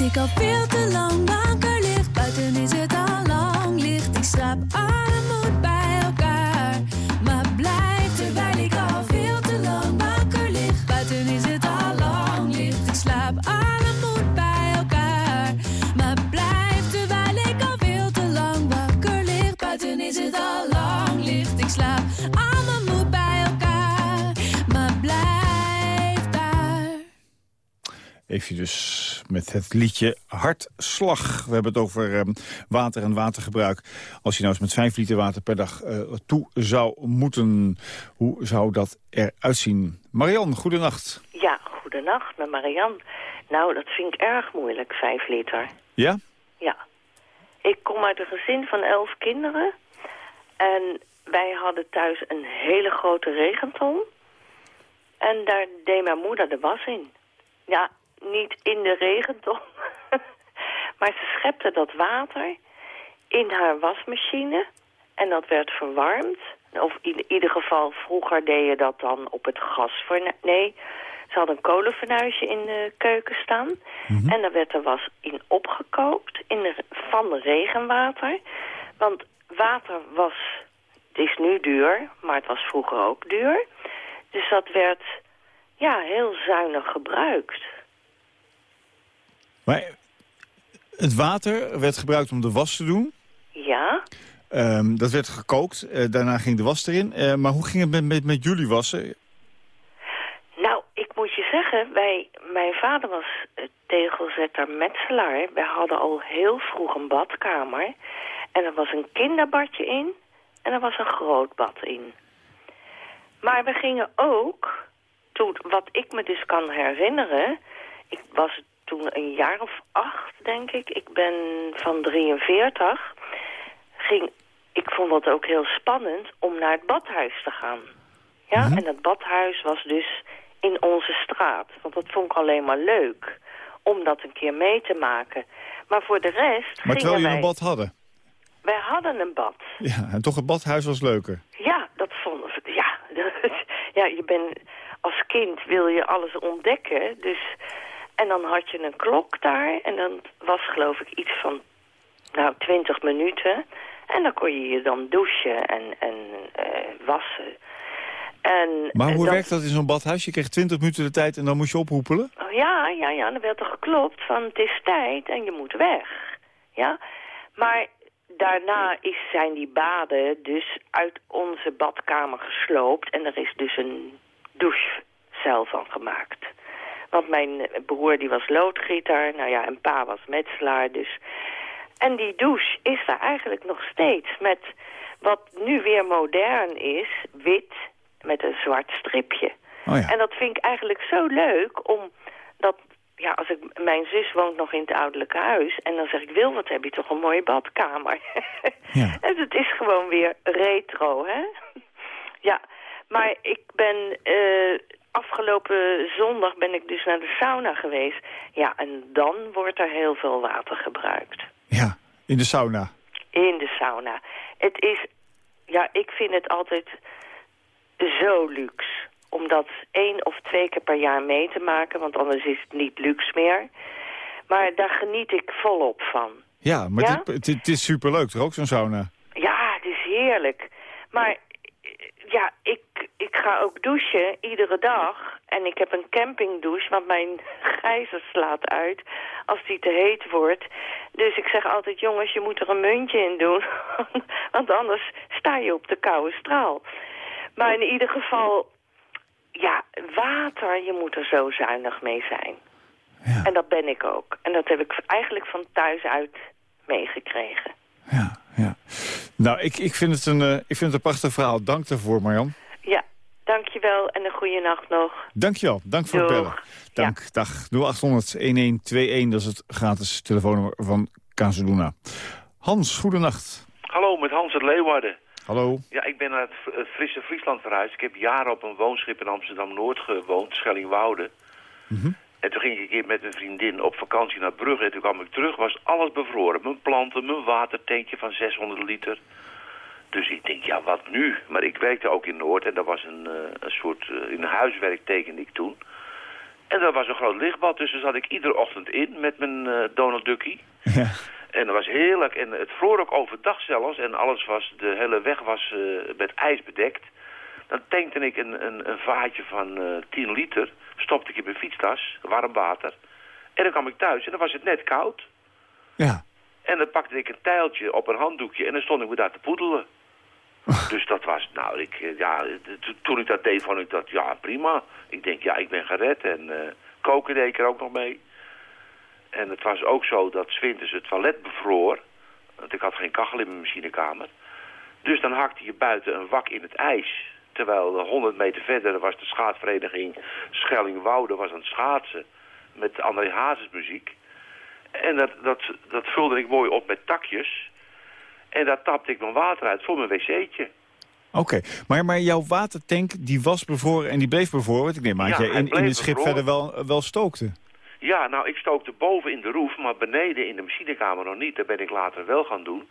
ik al veel te lang wakker lig. Buiten is het al lang licht. Ik slaap alle moed bij elkaar. Maar blijf terwijl ik al veel te lang wakker lig. Buiten is het al lang licht. Ik slaap alle moed bij elkaar. Maar blijf terwijl ik al veel te lang wakker lig. Buiten is het al lang licht. Ik slaap alle moed bij elkaar. Maar blijf daar. Met het liedje Hartslag. We hebben het over ehm, water en watergebruik. Als je nou eens met 5 liter water per dag eh, toe zou moeten, hoe zou dat eruit zien? Marian, goedenacht. Ja, goedenacht met Marian. Nou, dat vind ik erg moeilijk, vijf liter. Ja? Ja. Ik kom uit een gezin van elf kinderen. En wij hadden thuis een hele grote regenton. En daar deed mijn moeder de was in. Ja, niet in de regenton. maar ze schepte dat water in haar wasmachine. En dat werd verwarmd. Of in ieder geval, vroeger deed je dat dan op het gas. Nee, ze had een kolenfornuisje in de keuken staan. En daar werd er was in opgekookt in de, van de regenwater. Want water was, het is nu duur, maar het was vroeger ook duur. Dus dat werd ja, heel zuinig gebruikt. Maar het water werd gebruikt om de was te doen. Ja, Ehm, dat werd gekookt, eh, daarna ging de was erin. Eh, maar hoe ging het met, met, met jullie wassen? nou, ik moet je zeggen, wij, mijn vader was eh, tegelzetter metselaar. Wij hadden al heel vroeg een badkamer. En er was een kinderbadje in en er was een groot bad in. Maar we gingen ook, toen, wat ik me dus kan herinneren... Ik was toen een jaar of acht, denk ik. Ik ben van 43. Ging, ik vond dat ook heel spannend om naar het badhuis te gaan. Ja, en dat badhuis was dus in onze straat. Want dat vond ik alleen maar leuk om dat een keer mee te maken. Maar voor de rest Maar terwijl jullie wij... een bad hadden. Wij hadden een bad. Ja, en toch het badhuis was leuker. Ja, dat vonden we. Ja, ja, je bent als kind wil je alles ontdekken. Dus, en dan had je een klok daar. En dan was geloof ik iets van, nou, 20 minuten. En dan kon je je dan douchen en, en eh, wassen. En, Maar hoe werkt dat in zo'n badhuis? Je kreeg 20 minuten de tijd en dan moest je oproepelen? Oh, ja, ja, ja, dan werd er geklopt van het is tijd en je moet weg. Ja, maar daarna is, zijn die baden dus uit onze badkamer gesloopt en er is dus een douchecel van gemaakt. Want mijn broer die was loodgieter, nou ja, en pa was metselaar, dus... En die douche is daar eigenlijk nog steeds met wat nu weer modern is, wit met een zwart stripje. Oh ja. En dat vind ik eigenlijk zo leuk, om dat, ja, als ik, mijn zus woont nog in het ouderlijke huis, en dan zeg ik, Wil, wat heb je toch een mooie badkamer. Ja. en het is gewoon weer retro, hè? ja, maar ik ben, eh, afgelopen zondag ben ik dus naar de sauna geweest. Ja, en dan wordt er heel veel water gebruikt. Ja, in de sauna. In de sauna. Het is, ja, ik vind het altijd zo luxe. Om dat één of twee keer per jaar mee te maken, want anders is het niet luxe meer. Maar daar geniet ik volop van. Ja, maar Ja? Het, het, het is superleuk, toch ook zo'n sauna? Ja, het is heerlijk. Maar ja, ik, ik ga ook douchen iedere dag. En ik heb een campingdouche, want mijn gijzer slaat uit als die te heet wordt. Dus ik zeg altijd, jongens, je moet er een muntje in doen. want anders sta je op de koude straal. Maar in ieder geval, ja, water, je moet er zo zuinig mee zijn. En dat ben ik ook. En dat heb ik eigenlijk van thuis uit meegekregen. Nou, ik, ik, vind het een, eh, ik vind het een prachtig verhaal. Dank daarvoor, Marjan. Ja, dankjewel en een goede nacht nog. Dankjewel. Dank voor het bellen. Dank. Dag. 0800-1121, dat is het gratis telefoonnummer van Casaluna. Hans, goedenacht. Hallo, met Hans uit Leeuwarden. Hallo. Ja, ik ben naar het het Frisse Friesland verhuisd. Ik heb jaren op een woonschip in Amsterdam-Noord gewoond, Schellingwoude. En toen ging ik een keer met een vriendin op vakantie naar Brugge. En toen kwam ik terug, was alles bevroren. Mijn planten, mijn watertankje van 600 liter. Dus ik denk, ja, wat nu? Maar ik werkte ook in Noord en dat was een, eh, een soort... eh, in een huiswerk tekende ik toen. En dat was een groot lichtbad, dus daar zat ik iedere ochtend in met mijn eh, Donald Duckie. Ja. En dat was heerlijk. En het vroor ook overdag zelfs. En alles was, de hele weg was met ijs bedekt. Dan tankte ik een, een, een vaatje van eh 10 liter. Stopte ik in mijn fietstas, warm water. En dan kwam ik thuis en dan was het net koud. Ja. En dan pakte ik een tijltje op een handdoekje en dan stond ik me daar te poedelen. dus dat was, nou, ik, eh, ja, to- toen ik dat deed, vond ik dat, ja, prima. Ik denk, ja, ik ben gered en eh, koken deed ik er ook nog mee. En het was ook zo dat 's winters het toilet bevroor. Want ik had geen kachel in mijn machinekamer. Dus dan hakte je buiten een wak in het ijs. Terwijl eh, 100 meter verder was de schaatsvereniging Schelling-Woude was aan het schaatsen. Met André Hazes muziek. En dat, dat, dat vulde ik mooi op met takjes. En daar tapte ik mijn water uit voor mijn wc'tje. Oké, maar, maar jouw watertank die was bevroren en die bleef bevroren. Ik neem aan dat je hij in, in het schip bevroren. verder wel, wel stookte. Ja, nou, ik stookte boven in de roef, maar beneden in de machinekamer nog niet. Dat ben ik later wel gaan doen.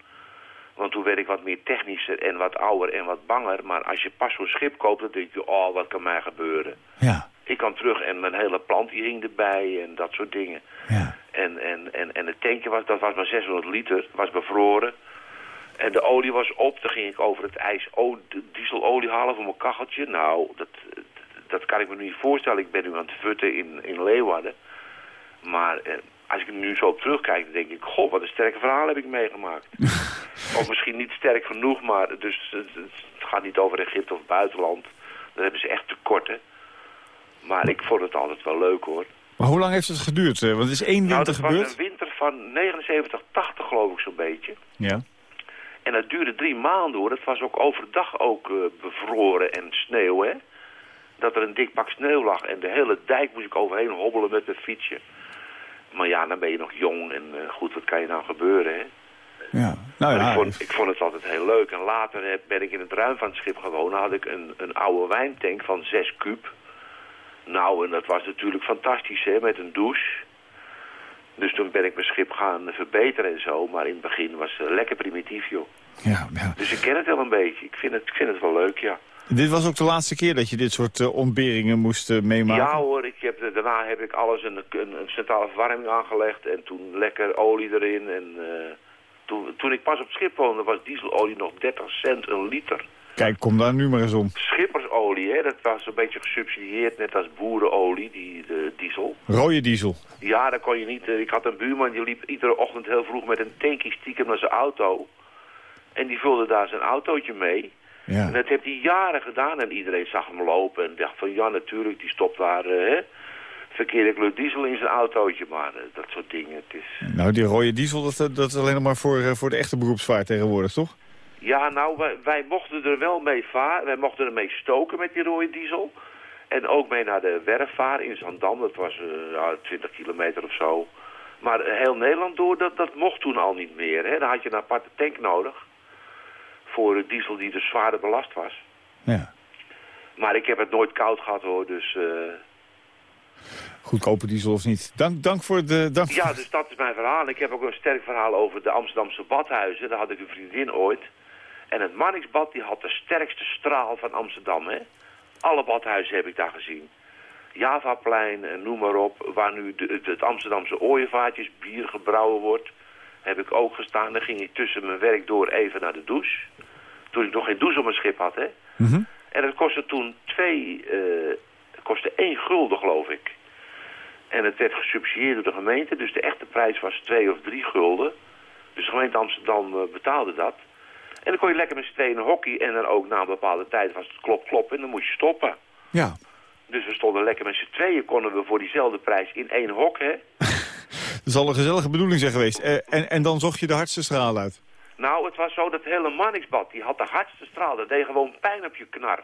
Want toen werd ik wat meer technischer en wat ouder en wat banger. Maar als je pas zo'n schip koopt, dan denk je, oh, wat kan mij gebeuren? Ja. Ik kwam terug en mijn hele plant die hing erbij en dat soort dingen. Ja. En, en, en, en het tankje was, dat was maar 600 liter, was bevroren. En de olie was op, dan ging ik over het ijs o- de dieselolie halen voor mijn kacheltje. Nou, dat, dat kan ik me nu niet voorstellen. Ik ben nu aan het futten in, in Leeuwarden. Maar eh, als ik nu zo op terugkijk, dan denk ik... Goh, wat een sterke verhaal heb ik meegemaakt. of misschien niet sterk genoeg, maar dus, het, het gaat niet over Egypte of buitenland. Dan hebben ze echt tekorten. Maar ik vond het altijd wel leuk, hoor. Maar hoe lang heeft het geduurd? eh? Want het is één Nou, winter was gebeurd. een winter van 79, 80 geloof ik zo'n beetje. Ja. En dat duurde drie maanden hoor. Het was ook overdag ook eh, bevroren en sneeuw hè. Dat er een dik pak sneeuw lag en de hele dijk moest ik overheen hobbelen met mijn fietsje. Maar ja, dan ben je nog jong en eh, goed, wat kan je nou gebeuren hè. Ja. Nou ja, ik, vond, ik vond het altijd heel leuk. En later heb- ben ik in het ruim van het schip gewoond. Dan had ik een, een oude wijntank van 6 kuub. Nou, en dat was natuurlijk fantastisch, hè, met een douche. Dus toen ben ik mijn schip gaan verbeteren en zo. Maar in het begin was het lekker primitief, joh. ja, ja. Dus ik ken het wel een beetje. Ik vind het, ik vind het wel leuk, ja. Dit was ook de laatste keer dat je dit soort eh, ontberingen moest eh, meemaken? Ja hoor, ik heb, daarna heb ik alles een, een, een centrale verwarming aangelegd. En toen lekker olie erin. En eh, toen, toen ik pas op schip woonde was dieselolie nog 30 cent een liter. Kijk, kom daar nu maar eens om. schippersolie, hè, dat was een beetje gesubsidieerd, net als boerenolie, die de diesel. Rode diesel. Ja, dat kon je niet. eh, Ik had een buurman, die liep iedere ochtend heel vroeg met een tankje stiekem naar zijn auto. En die vulde daar zijn autootje mee. Ja. En dat heeft hij jaren gedaan en iedereen zag hem lopen en dacht van ja, natuurlijk, die stopt daar eh, hè, verkeerde kleur diesel in zijn autootje. Maar eh, dat soort dingen, het is... Nou, die rode diesel, dat, eh, dat is alleen maar voor, voor de echte beroepsvaart tegenwoordig, toch? Ja, nou, wij, wij mochten er wel mee varen. Wij mochten ermee stoken met die rode diesel. En ook mee naar de werf varen in Zandam. Dat was eh, ja, 20 kilometer of zo. Maar heel Nederland door, dat, dat mocht toen al niet meer. Hè? Dan had je een aparte tank nodig. Voor de diesel die dus zwaarder belast was. Ja. Maar ik heb het nooit koud gehad hoor, dus... eh, Goedkope diesel of niet. Dank, dank voor de... Dank Ja, dus dat is mijn verhaal. Ik heb ook een sterk verhaal over de Amsterdamse badhuizen. Daar had ik een vriendin ooit. En het Manningsbad die had de sterkste straal van Amsterdam. Hè? Alle badhuizen heb ik daar gezien. Javaplein en noem maar op. Waar nu de, het Amsterdamse ooievaartjes bier gebrouwen wordt. Heb ik ook gestaan. Dan ging ik tussen mijn werk door even naar de douche. Toen ik nog geen douche op mijn schip had. Hè? Mhm. En dat kostte toen twee... eh kostte één gulden geloof ik. En het werd gesubsidieerd door de gemeente. Dus de echte prijs was 2 of 3 gulden. Dus de gemeente Amsterdam eh, betaalde dat. En dan kon je lekker met z'n tweeën hockey. En dan ook na een bepaalde tijd was het klop klop. En dan moest je stoppen. Ja. Dus we stonden lekker met z'n tweeën. Konden we voor diezelfde prijs in één hok. Hè? Dat zal een gezellige bedoeling zijn geweest. Eh, en, en dan zocht je de hardste straal uit. Nou, het was zo dat hele Manningsbad. Die had de hardste straal. Dat deed gewoon pijn op je knar.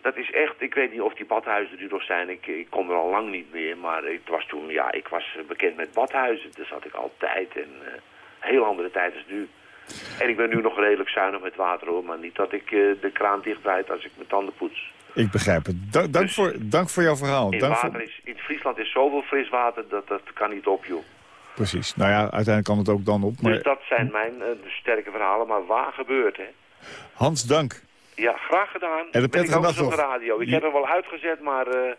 Dat is echt, ik weet niet of die badhuizen nu nog zijn. Ik, ik kom er al lang niet meer. Maar het was toen, ja, ik was eh, bekend met badhuizen. Daar zat ik altijd. En eh heel andere tijd als nu. En ik ben nu nog redelijk zuinig met water hoor. Maar niet dat ik eh, de kraan dichtdraait als ik mijn tanden poets. Ik begrijp het. Da- dank, voor, dank voor jouw verhaal. In, Dank voor- water is, in Friesland is zoveel fris water dat dat kan niet op joh. Precies. Nou ja, uiteindelijk kan het ook dan op. Maar Dus dat zijn mijn eh, sterke verhalen. Maar waar gebeurt hè? Hans, dank. Ja, graag gedaan. En ik prettige nacht eens op de radio. Ik Ja. heb hem wel uitgezet, maar eh,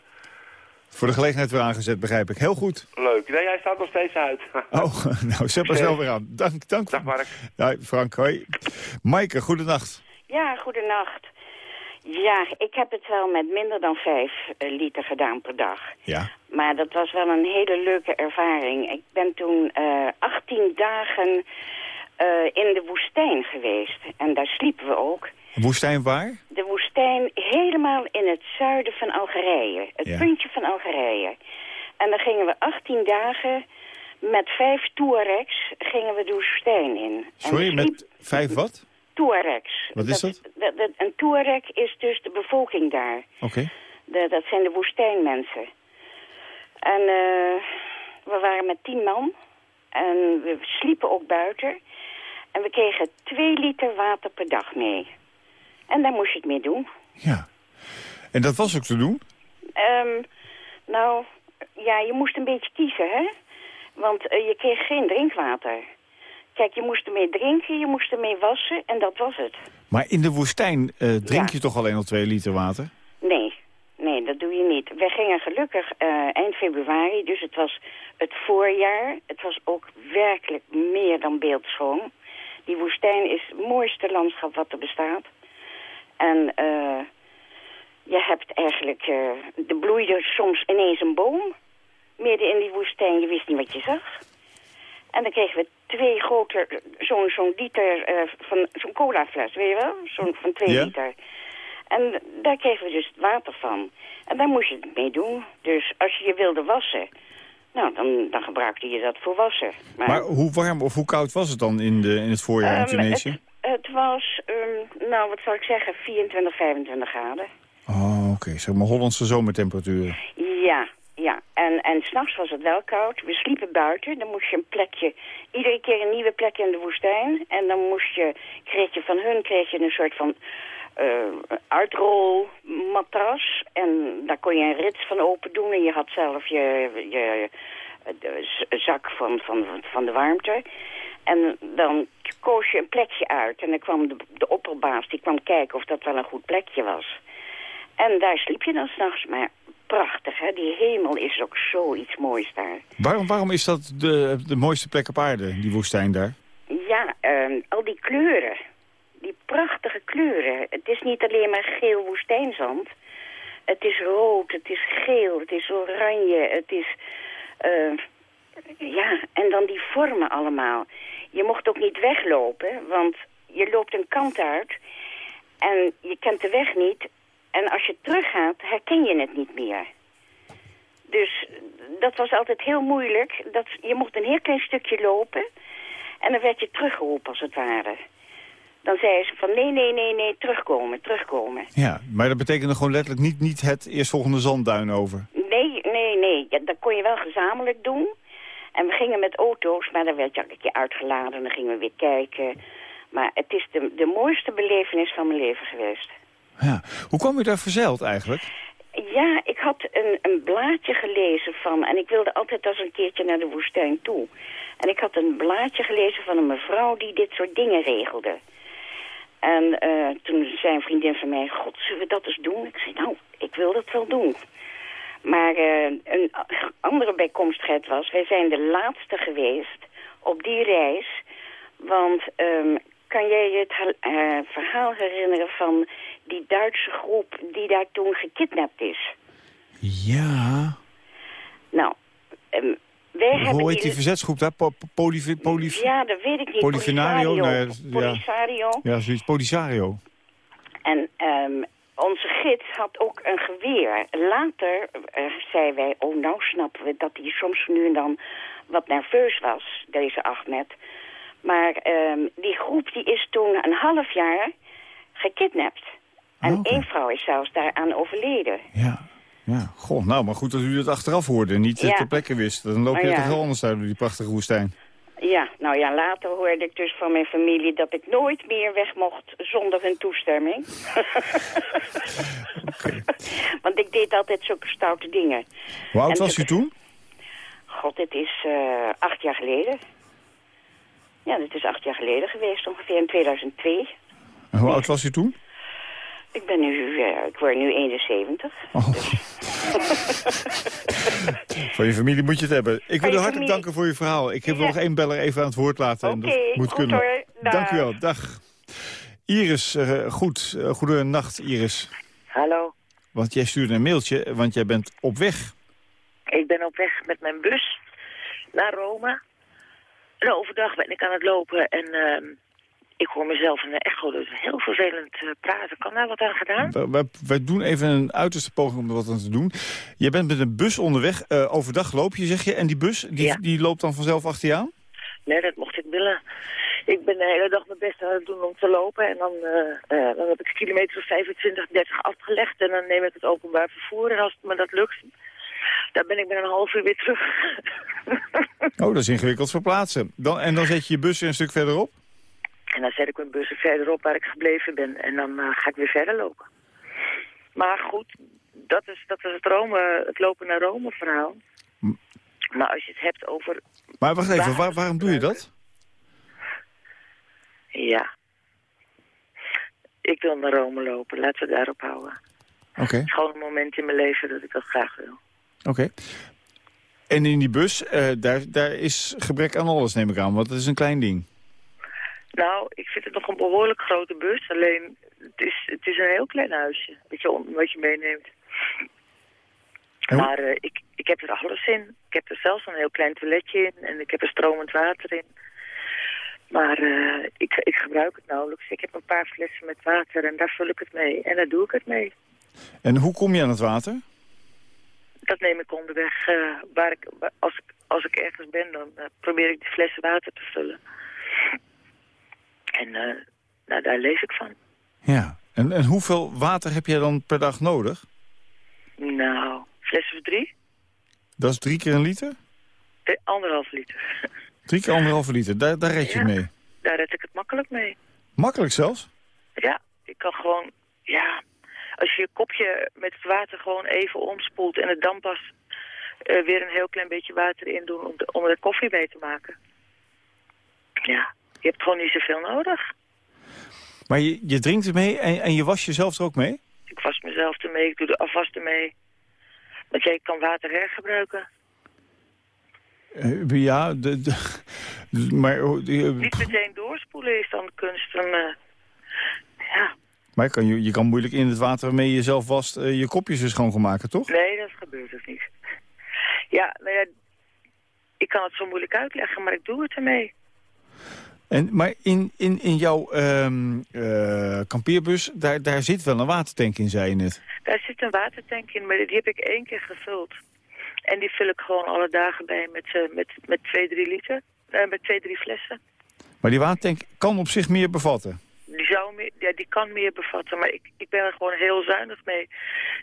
Voor de gelegenheid weer aangezet, begrijp ik. Heel goed. Leuk. Nee, hij staat nog steeds uit. Oh, nou, zet maar snel weer aan. Dank, dank. Dag Mark. Ja, Frank, hoi. Maaike, goedenacht. Ja, goedenacht. Ja, ik heb het wel met minder dan vijf eh, liter gedaan per dag. Ja. Maar dat was wel een hele leuke ervaring. Ik ben toen eh 18 dagen eh, in de woestijn geweest. En daar sliepen we ook. Woestijn waar? De woestijn helemaal in het zuiden van Algerije. Het Ja. puntje van Algerije. En dan gingen we 18 dagen met vijf Touaregs gingen we de woestijn in. Sorry, sliep- met vijf wat? Touaregs. Wat is dat? dat, dat- een Touareg is dus de bevolking daar. Oké. Dat zijn de woestijnmensen. En eh, we waren met tien man. En we sliepen ook buiten. En we kregen twee liter water per dag mee. En daar moest je het mee doen. En dat was ook te doen? Ehm, nou, ja, je moest een beetje kiezen, hè? Want eh, je kreeg geen drinkwater. Kijk, je moest ermee drinken, je moest ermee wassen en dat was het. Maar in de woestijn eh, drink je toch alleen al twee liter water? Nee, nee, dat doe je niet. Wij gingen gelukkig eh, eind februari, dus het was het voorjaar. Het was ook werkelijk meer dan beeldschoon. Die woestijn is het mooiste landschap wat er bestaat. En eh, je hebt eigenlijk... eh er bloeide soms ineens een boom midden in die woestijn. Je wist niet wat je zag. En dan kregen we twee grote, zo'n zo'n liter, eh, van zo'n colafles, weet je wel? Zo'n van twee Ja. liter. En daar kregen we dus het water van. En daar moest je het mee doen. Dus als je je wilde wassen, nou, dan, dan gebruikte je dat voor wassen. Maar, hoe warm of hoe koud was het dan in, de, in het voorjaar in Ehm, Tunesië? het, het was, ehm, nou, wat zal ik zeggen, 24, 25 graden. Oh, oké. Zeg maar Hollandse zomertemperaturen. Ja, ja. En, en s'nachts was het wel koud. We sliepen buiten. Dan moest je een plekje, iedere keer een nieuwe plek in de woestijn. En dan moest je, kreeg je van hun kreeg je een soort van eh uitrolmatras. En daar kon je een rits van open doen. En je had zelf je, je de zak van, van, van de warmte. En dan koos je een plekje uit. En dan kwam de, de opperbaas, die kwam kijken of dat wel een goed plekje was. En daar sliep je dan s'nachts. Maar prachtig, hè? Die hemel is ook zoiets moois daar. Waarom, waarom is dat de, de mooiste plek op aarde, die woestijn daar? Ja, ehm, al die kleuren. Die prachtige kleuren. Het is niet alleen maar geel woestijnzand. Het is rood, het is geel, het is oranje, het is... eh, ja, en dan die vormen allemaal. Je mocht ook niet weglopen, want je loopt een kant uit... en je kent de weg niet. En als je teruggaat, herken je het niet meer. Dus dat was altijd heel moeilijk. Dat, je mocht een heel klein stukje lopen... En dan werd je teruggeroepen als het ware. Dan zeiden ze van nee, nee, nee, nee, terugkomen, terugkomen. Ja, maar dat betekende gewoon letterlijk niet, niet het eerstvolgende zandduin over. Nee, nee, nee, ja, dat kon je wel gezamenlijk doen. En we gingen met auto's, maar dan werd je elke keer uitgeladen. En dan gingen we weer kijken. Maar het is de, de mooiste belevenis van mijn leven geweest. Hoe kwam u daar verzeild eigenlijk? Ja, ik had een, een blaadje gelezen van... en ik wilde altijd als een keertje naar de woestijn toe. En ik had een blaadje gelezen van een mevrouw die dit soort dingen regelde. En eh, toen zei een vriendin van mij... God, zullen we dat eens doen? Ik zei, nou, ik wil dat wel doen. Maar eh, een andere bijkomstigheid was... wij zijn de laatste geweest op die reis. Want ehm, kan jij je het eh, verhaal herinneren van die Duitse groep... die daar toen gekidnapt is? Ja. Nou, ehm, wij hebben Hoe heet die... die verzetsgroep daar? Po- po- Polivi, poliv- Ja, dat weet ik niet. Polifinario? Polisario. Nee, ja. Polisario. Ja, zoiets. Polisario. En ehm, onze gids had ook een geweer. Later eh, zeiden wij, oh nou snappen we dat hij soms nu en dan wat nerveus was, deze Ahmed. Maar ehm, die groep die is toen een half jaar gekidnapt. En één vrouw is zelfs daaraan overleden. Ja, goh, nou, maar goed dat u het achteraf hoorde en niet eh, Ja. ter plekke wist. Dan loop je Oh, er ja. toch heel anders uit door die prachtige woestijn. Ja, nou ja, later hoorde ik dus van mijn familie dat ik nooit meer weg mocht zonder hun toestemming. Want ik deed altijd zulke stoute dingen. Hoe oud En was u het- toen? God, dit is eh, acht jaar geleden. Ja, dit is acht jaar geleden geweest, ongeveer in 2002. En hoe oud was u toen? Ik ben nu, eh, ik word nu 71. Oh. Dus, Van je familie moet je het hebben. Ik wil je u hartelijk familie. danken voor uw verhaal. Ik heb nog één beller even aan het woord laten. en dat Oké, moet goed kunnen. hoor. Dag. Dank u wel. Dag. Iris, eh, goed. Uh, goede nacht, Iris. Hallo, Want jij stuurde een mailtje, want jij bent op weg. ik ben op weg met mijn bus naar Rome. En overdag ben ik aan het lopen en ehm, ik hoor mezelf een echo dus heel vervelend eh, praten. Kan daar wat aan gedaan? Wij- doen even een uiterste poging om er wat aan te doen. Je bent met een bus onderweg. Eh, overdag loop je, zeg je. En die bus, die, Ja. die loopt dan vanzelf achter je aan? Nee, dat mocht ik willen. Ik ben de hele dag mijn best aan het doen om te lopen. En dan, eh, dan heb ik kilometer 25, 30 afgelegd. En dan neem ik het openbaar vervoer. En als me dat lukt, dan ben ik binnen een half uur weer terug. Oh, dat is ingewikkeld verplaatsen. Dan, en dan zet je je bus weer een stuk verderop? En dan zet ik mijn bus er verderop waar ik gebleven ben. En dan eh, ga ik weer verder lopen. Maar goed, dat is, dat is het, Rome, het lopen naar Rome verhaal. Maar als je het hebt over... Maar wacht even, waar, waarom doe je dat? Ja. Ik wil naar Rome lopen. Laten we daarop houden. Oké, Het is gewoon een moment in mijn leven dat ik dat graag wil. oké. En in die bus, eh, daar, daar is gebrek aan alles, neem ik aan. Want het is een klein ding. Nou, ik vind het nog een behoorlijk grote bus. Alleen, het is, het is een heel klein huisje. Wat je, wat je meeneemt. Maar eh, ik, ik heb er alles in. Ik heb er zelfs een heel klein toiletje in. En ik heb er stromend water in. Maar eh, ik, ik gebruik het nauwelijks. Ik heb een paar flessen met water en daar vul ik het mee. En daar doe ik het mee. En hoe kom je aan het water? Dat neem ik onderweg. eh, waar ik, waar- als, ik, als ik ergens ben, dan probeer ik die flessen water te vullen. En eh, nou, daar leef ik van. Ja. En, en hoeveel water heb jij dan per dag nodig? Nou, flessen of drie? Dat is drie keer een liter? Eh, anderhalf liter. Drie keer anderhalve liter, daar, daar red je Ja. mee. Daar red ik het makkelijk mee. Makkelijk zelfs? Ja, ik kan gewoon, ja, als je je kopje met het water gewoon even omspoelt en het dan pas eh, weer een heel klein beetje water in doen om, de, om er koffie mee te maken. Ja, je hebt gewoon niet zoveel nodig. Maar je, je drinkt ermee en, en je was jezelf er ook mee? Ik was mezelf ermee, ik doe de afwas ermee. Want jij kan water hergebruiken. Eh, ja, de, de- maar, eh, Niet meteen doorspoelen is dan kunst. Dan, eh, ja, maar kan je, je kan moeilijk in het water waarmee je jezelf wast je kopjes schoon gaan maken, toch? nee, dat gebeurt dus niet. Ja, nou ja, ik kan het zo moeilijk uitleggen, maar ik doe het ermee. En, maar in, in, in jouw eh, kampeerbus, daar, daar zit wel een watertank in, zei je net. Daar zit een watertank in, maar die heb ik één keer gevuld. En die vul ik gewoon alle dagen bij met, eh, met, met twee, drie liter. Eh, met twee, drie flessen. Maar die watertank kan op zich meer bevatten. Die, zou meer, ja, die kan meer bevatten, maar ik, ik ben er gewoon heel zuinig mee.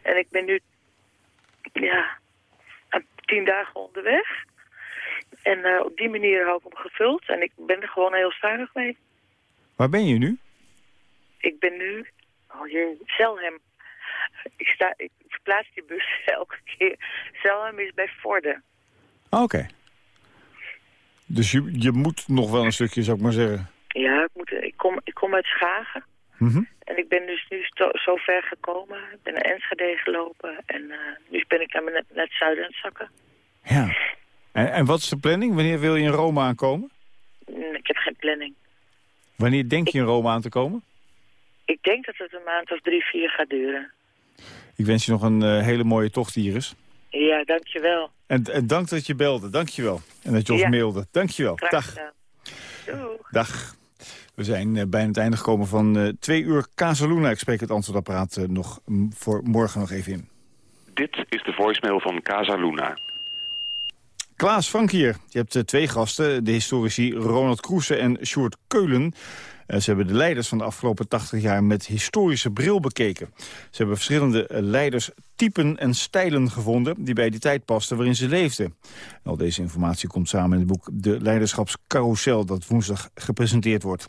En ik ben nu ja, tien dagen onderweg. En eh, op die manier hou ik hem gevuld. En ik ben er gewoon heel zuinig mee. Waar ben je nu? Ik ben nu... Oh jee, Zelhem. Ik, sta, ik verplaats die bus elke keer. Zelhem is bij Vorden. Ah, Oké. Dus je, je moet nog wel een stukje, zou ik maar zeggen. Ja, ik, moet, ik, kom, ik kom uit Schagen. Mhm. En ik ben dus nu zo ver gekomen. Ik ben naar Enschede gelopen. En eh, nu ben ik naar, naar het zuiden aan het zakken. Ja. En, en wat is de planning? Wanneer wil je in Rome aankomen? Mm, Ik heb geen planning. Wanneer denk je in Rome aan te komen? Ik denk dat het een maand of drie, vier gaat duren. Ik wens je nog een eh, hele mooie tocht, Iris. Ja, dankjewel. En, en dank dat je belde, dankjewel. En dat je ons Ja. mailde, dankjewel. Graag Dag. Doeg. Dag. We zijn eh, bijna het einde gekomen van eh, twee uur Casaluna. Ik spreek het antwoordapparaat nog voor morgen nog even in. Dit is de voicemail van Casa Luna. Klaas Frank hier. Je hebt eh, twee gasten, de historici Ronald Kroese en Sjoerd Keulen. Eh, ze hebben de leiders van de afgelopen 80 jaar met historische bril bekeken. Ze hebben verschillende eh, leiderstypen en stijlen gevonden... die bij die tijd pasten waarin ze leefden. En al deze informatie komt samen in het boek De Leiderschapscarousel... dat woensdag gepresenteerd wordt.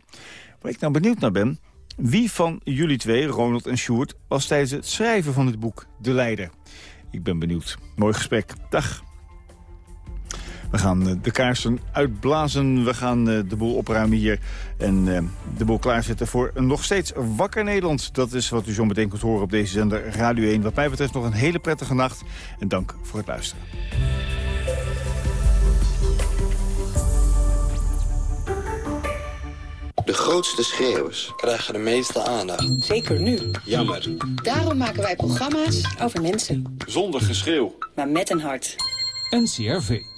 Waar ik nou benieuwd naar ben... wie van jullie twee, Ronald en Sjoerd... was tijdens het schrijven van het boek De Leider? Ik ben benieuwd. Mooi gesprek. Dag. We gaan eh, de kaarsen uitblazen, we gaan eh, de boel opruimen hier... en eh, de boel klaarzetten voor een nog steeds wakker Nederland. Dat is wat u zo meteen kunt horen op deze zender Radio 1. Wat mij betreft nog een hele prettige nacht en dank voor het luisteren. De grootste schreeuwers krijgen de meeste aandacht. Zeker nu. Jammer. Daarom maken wij programma's over mensen. Zonder geschreeuw. Maar met een hart. NCRV.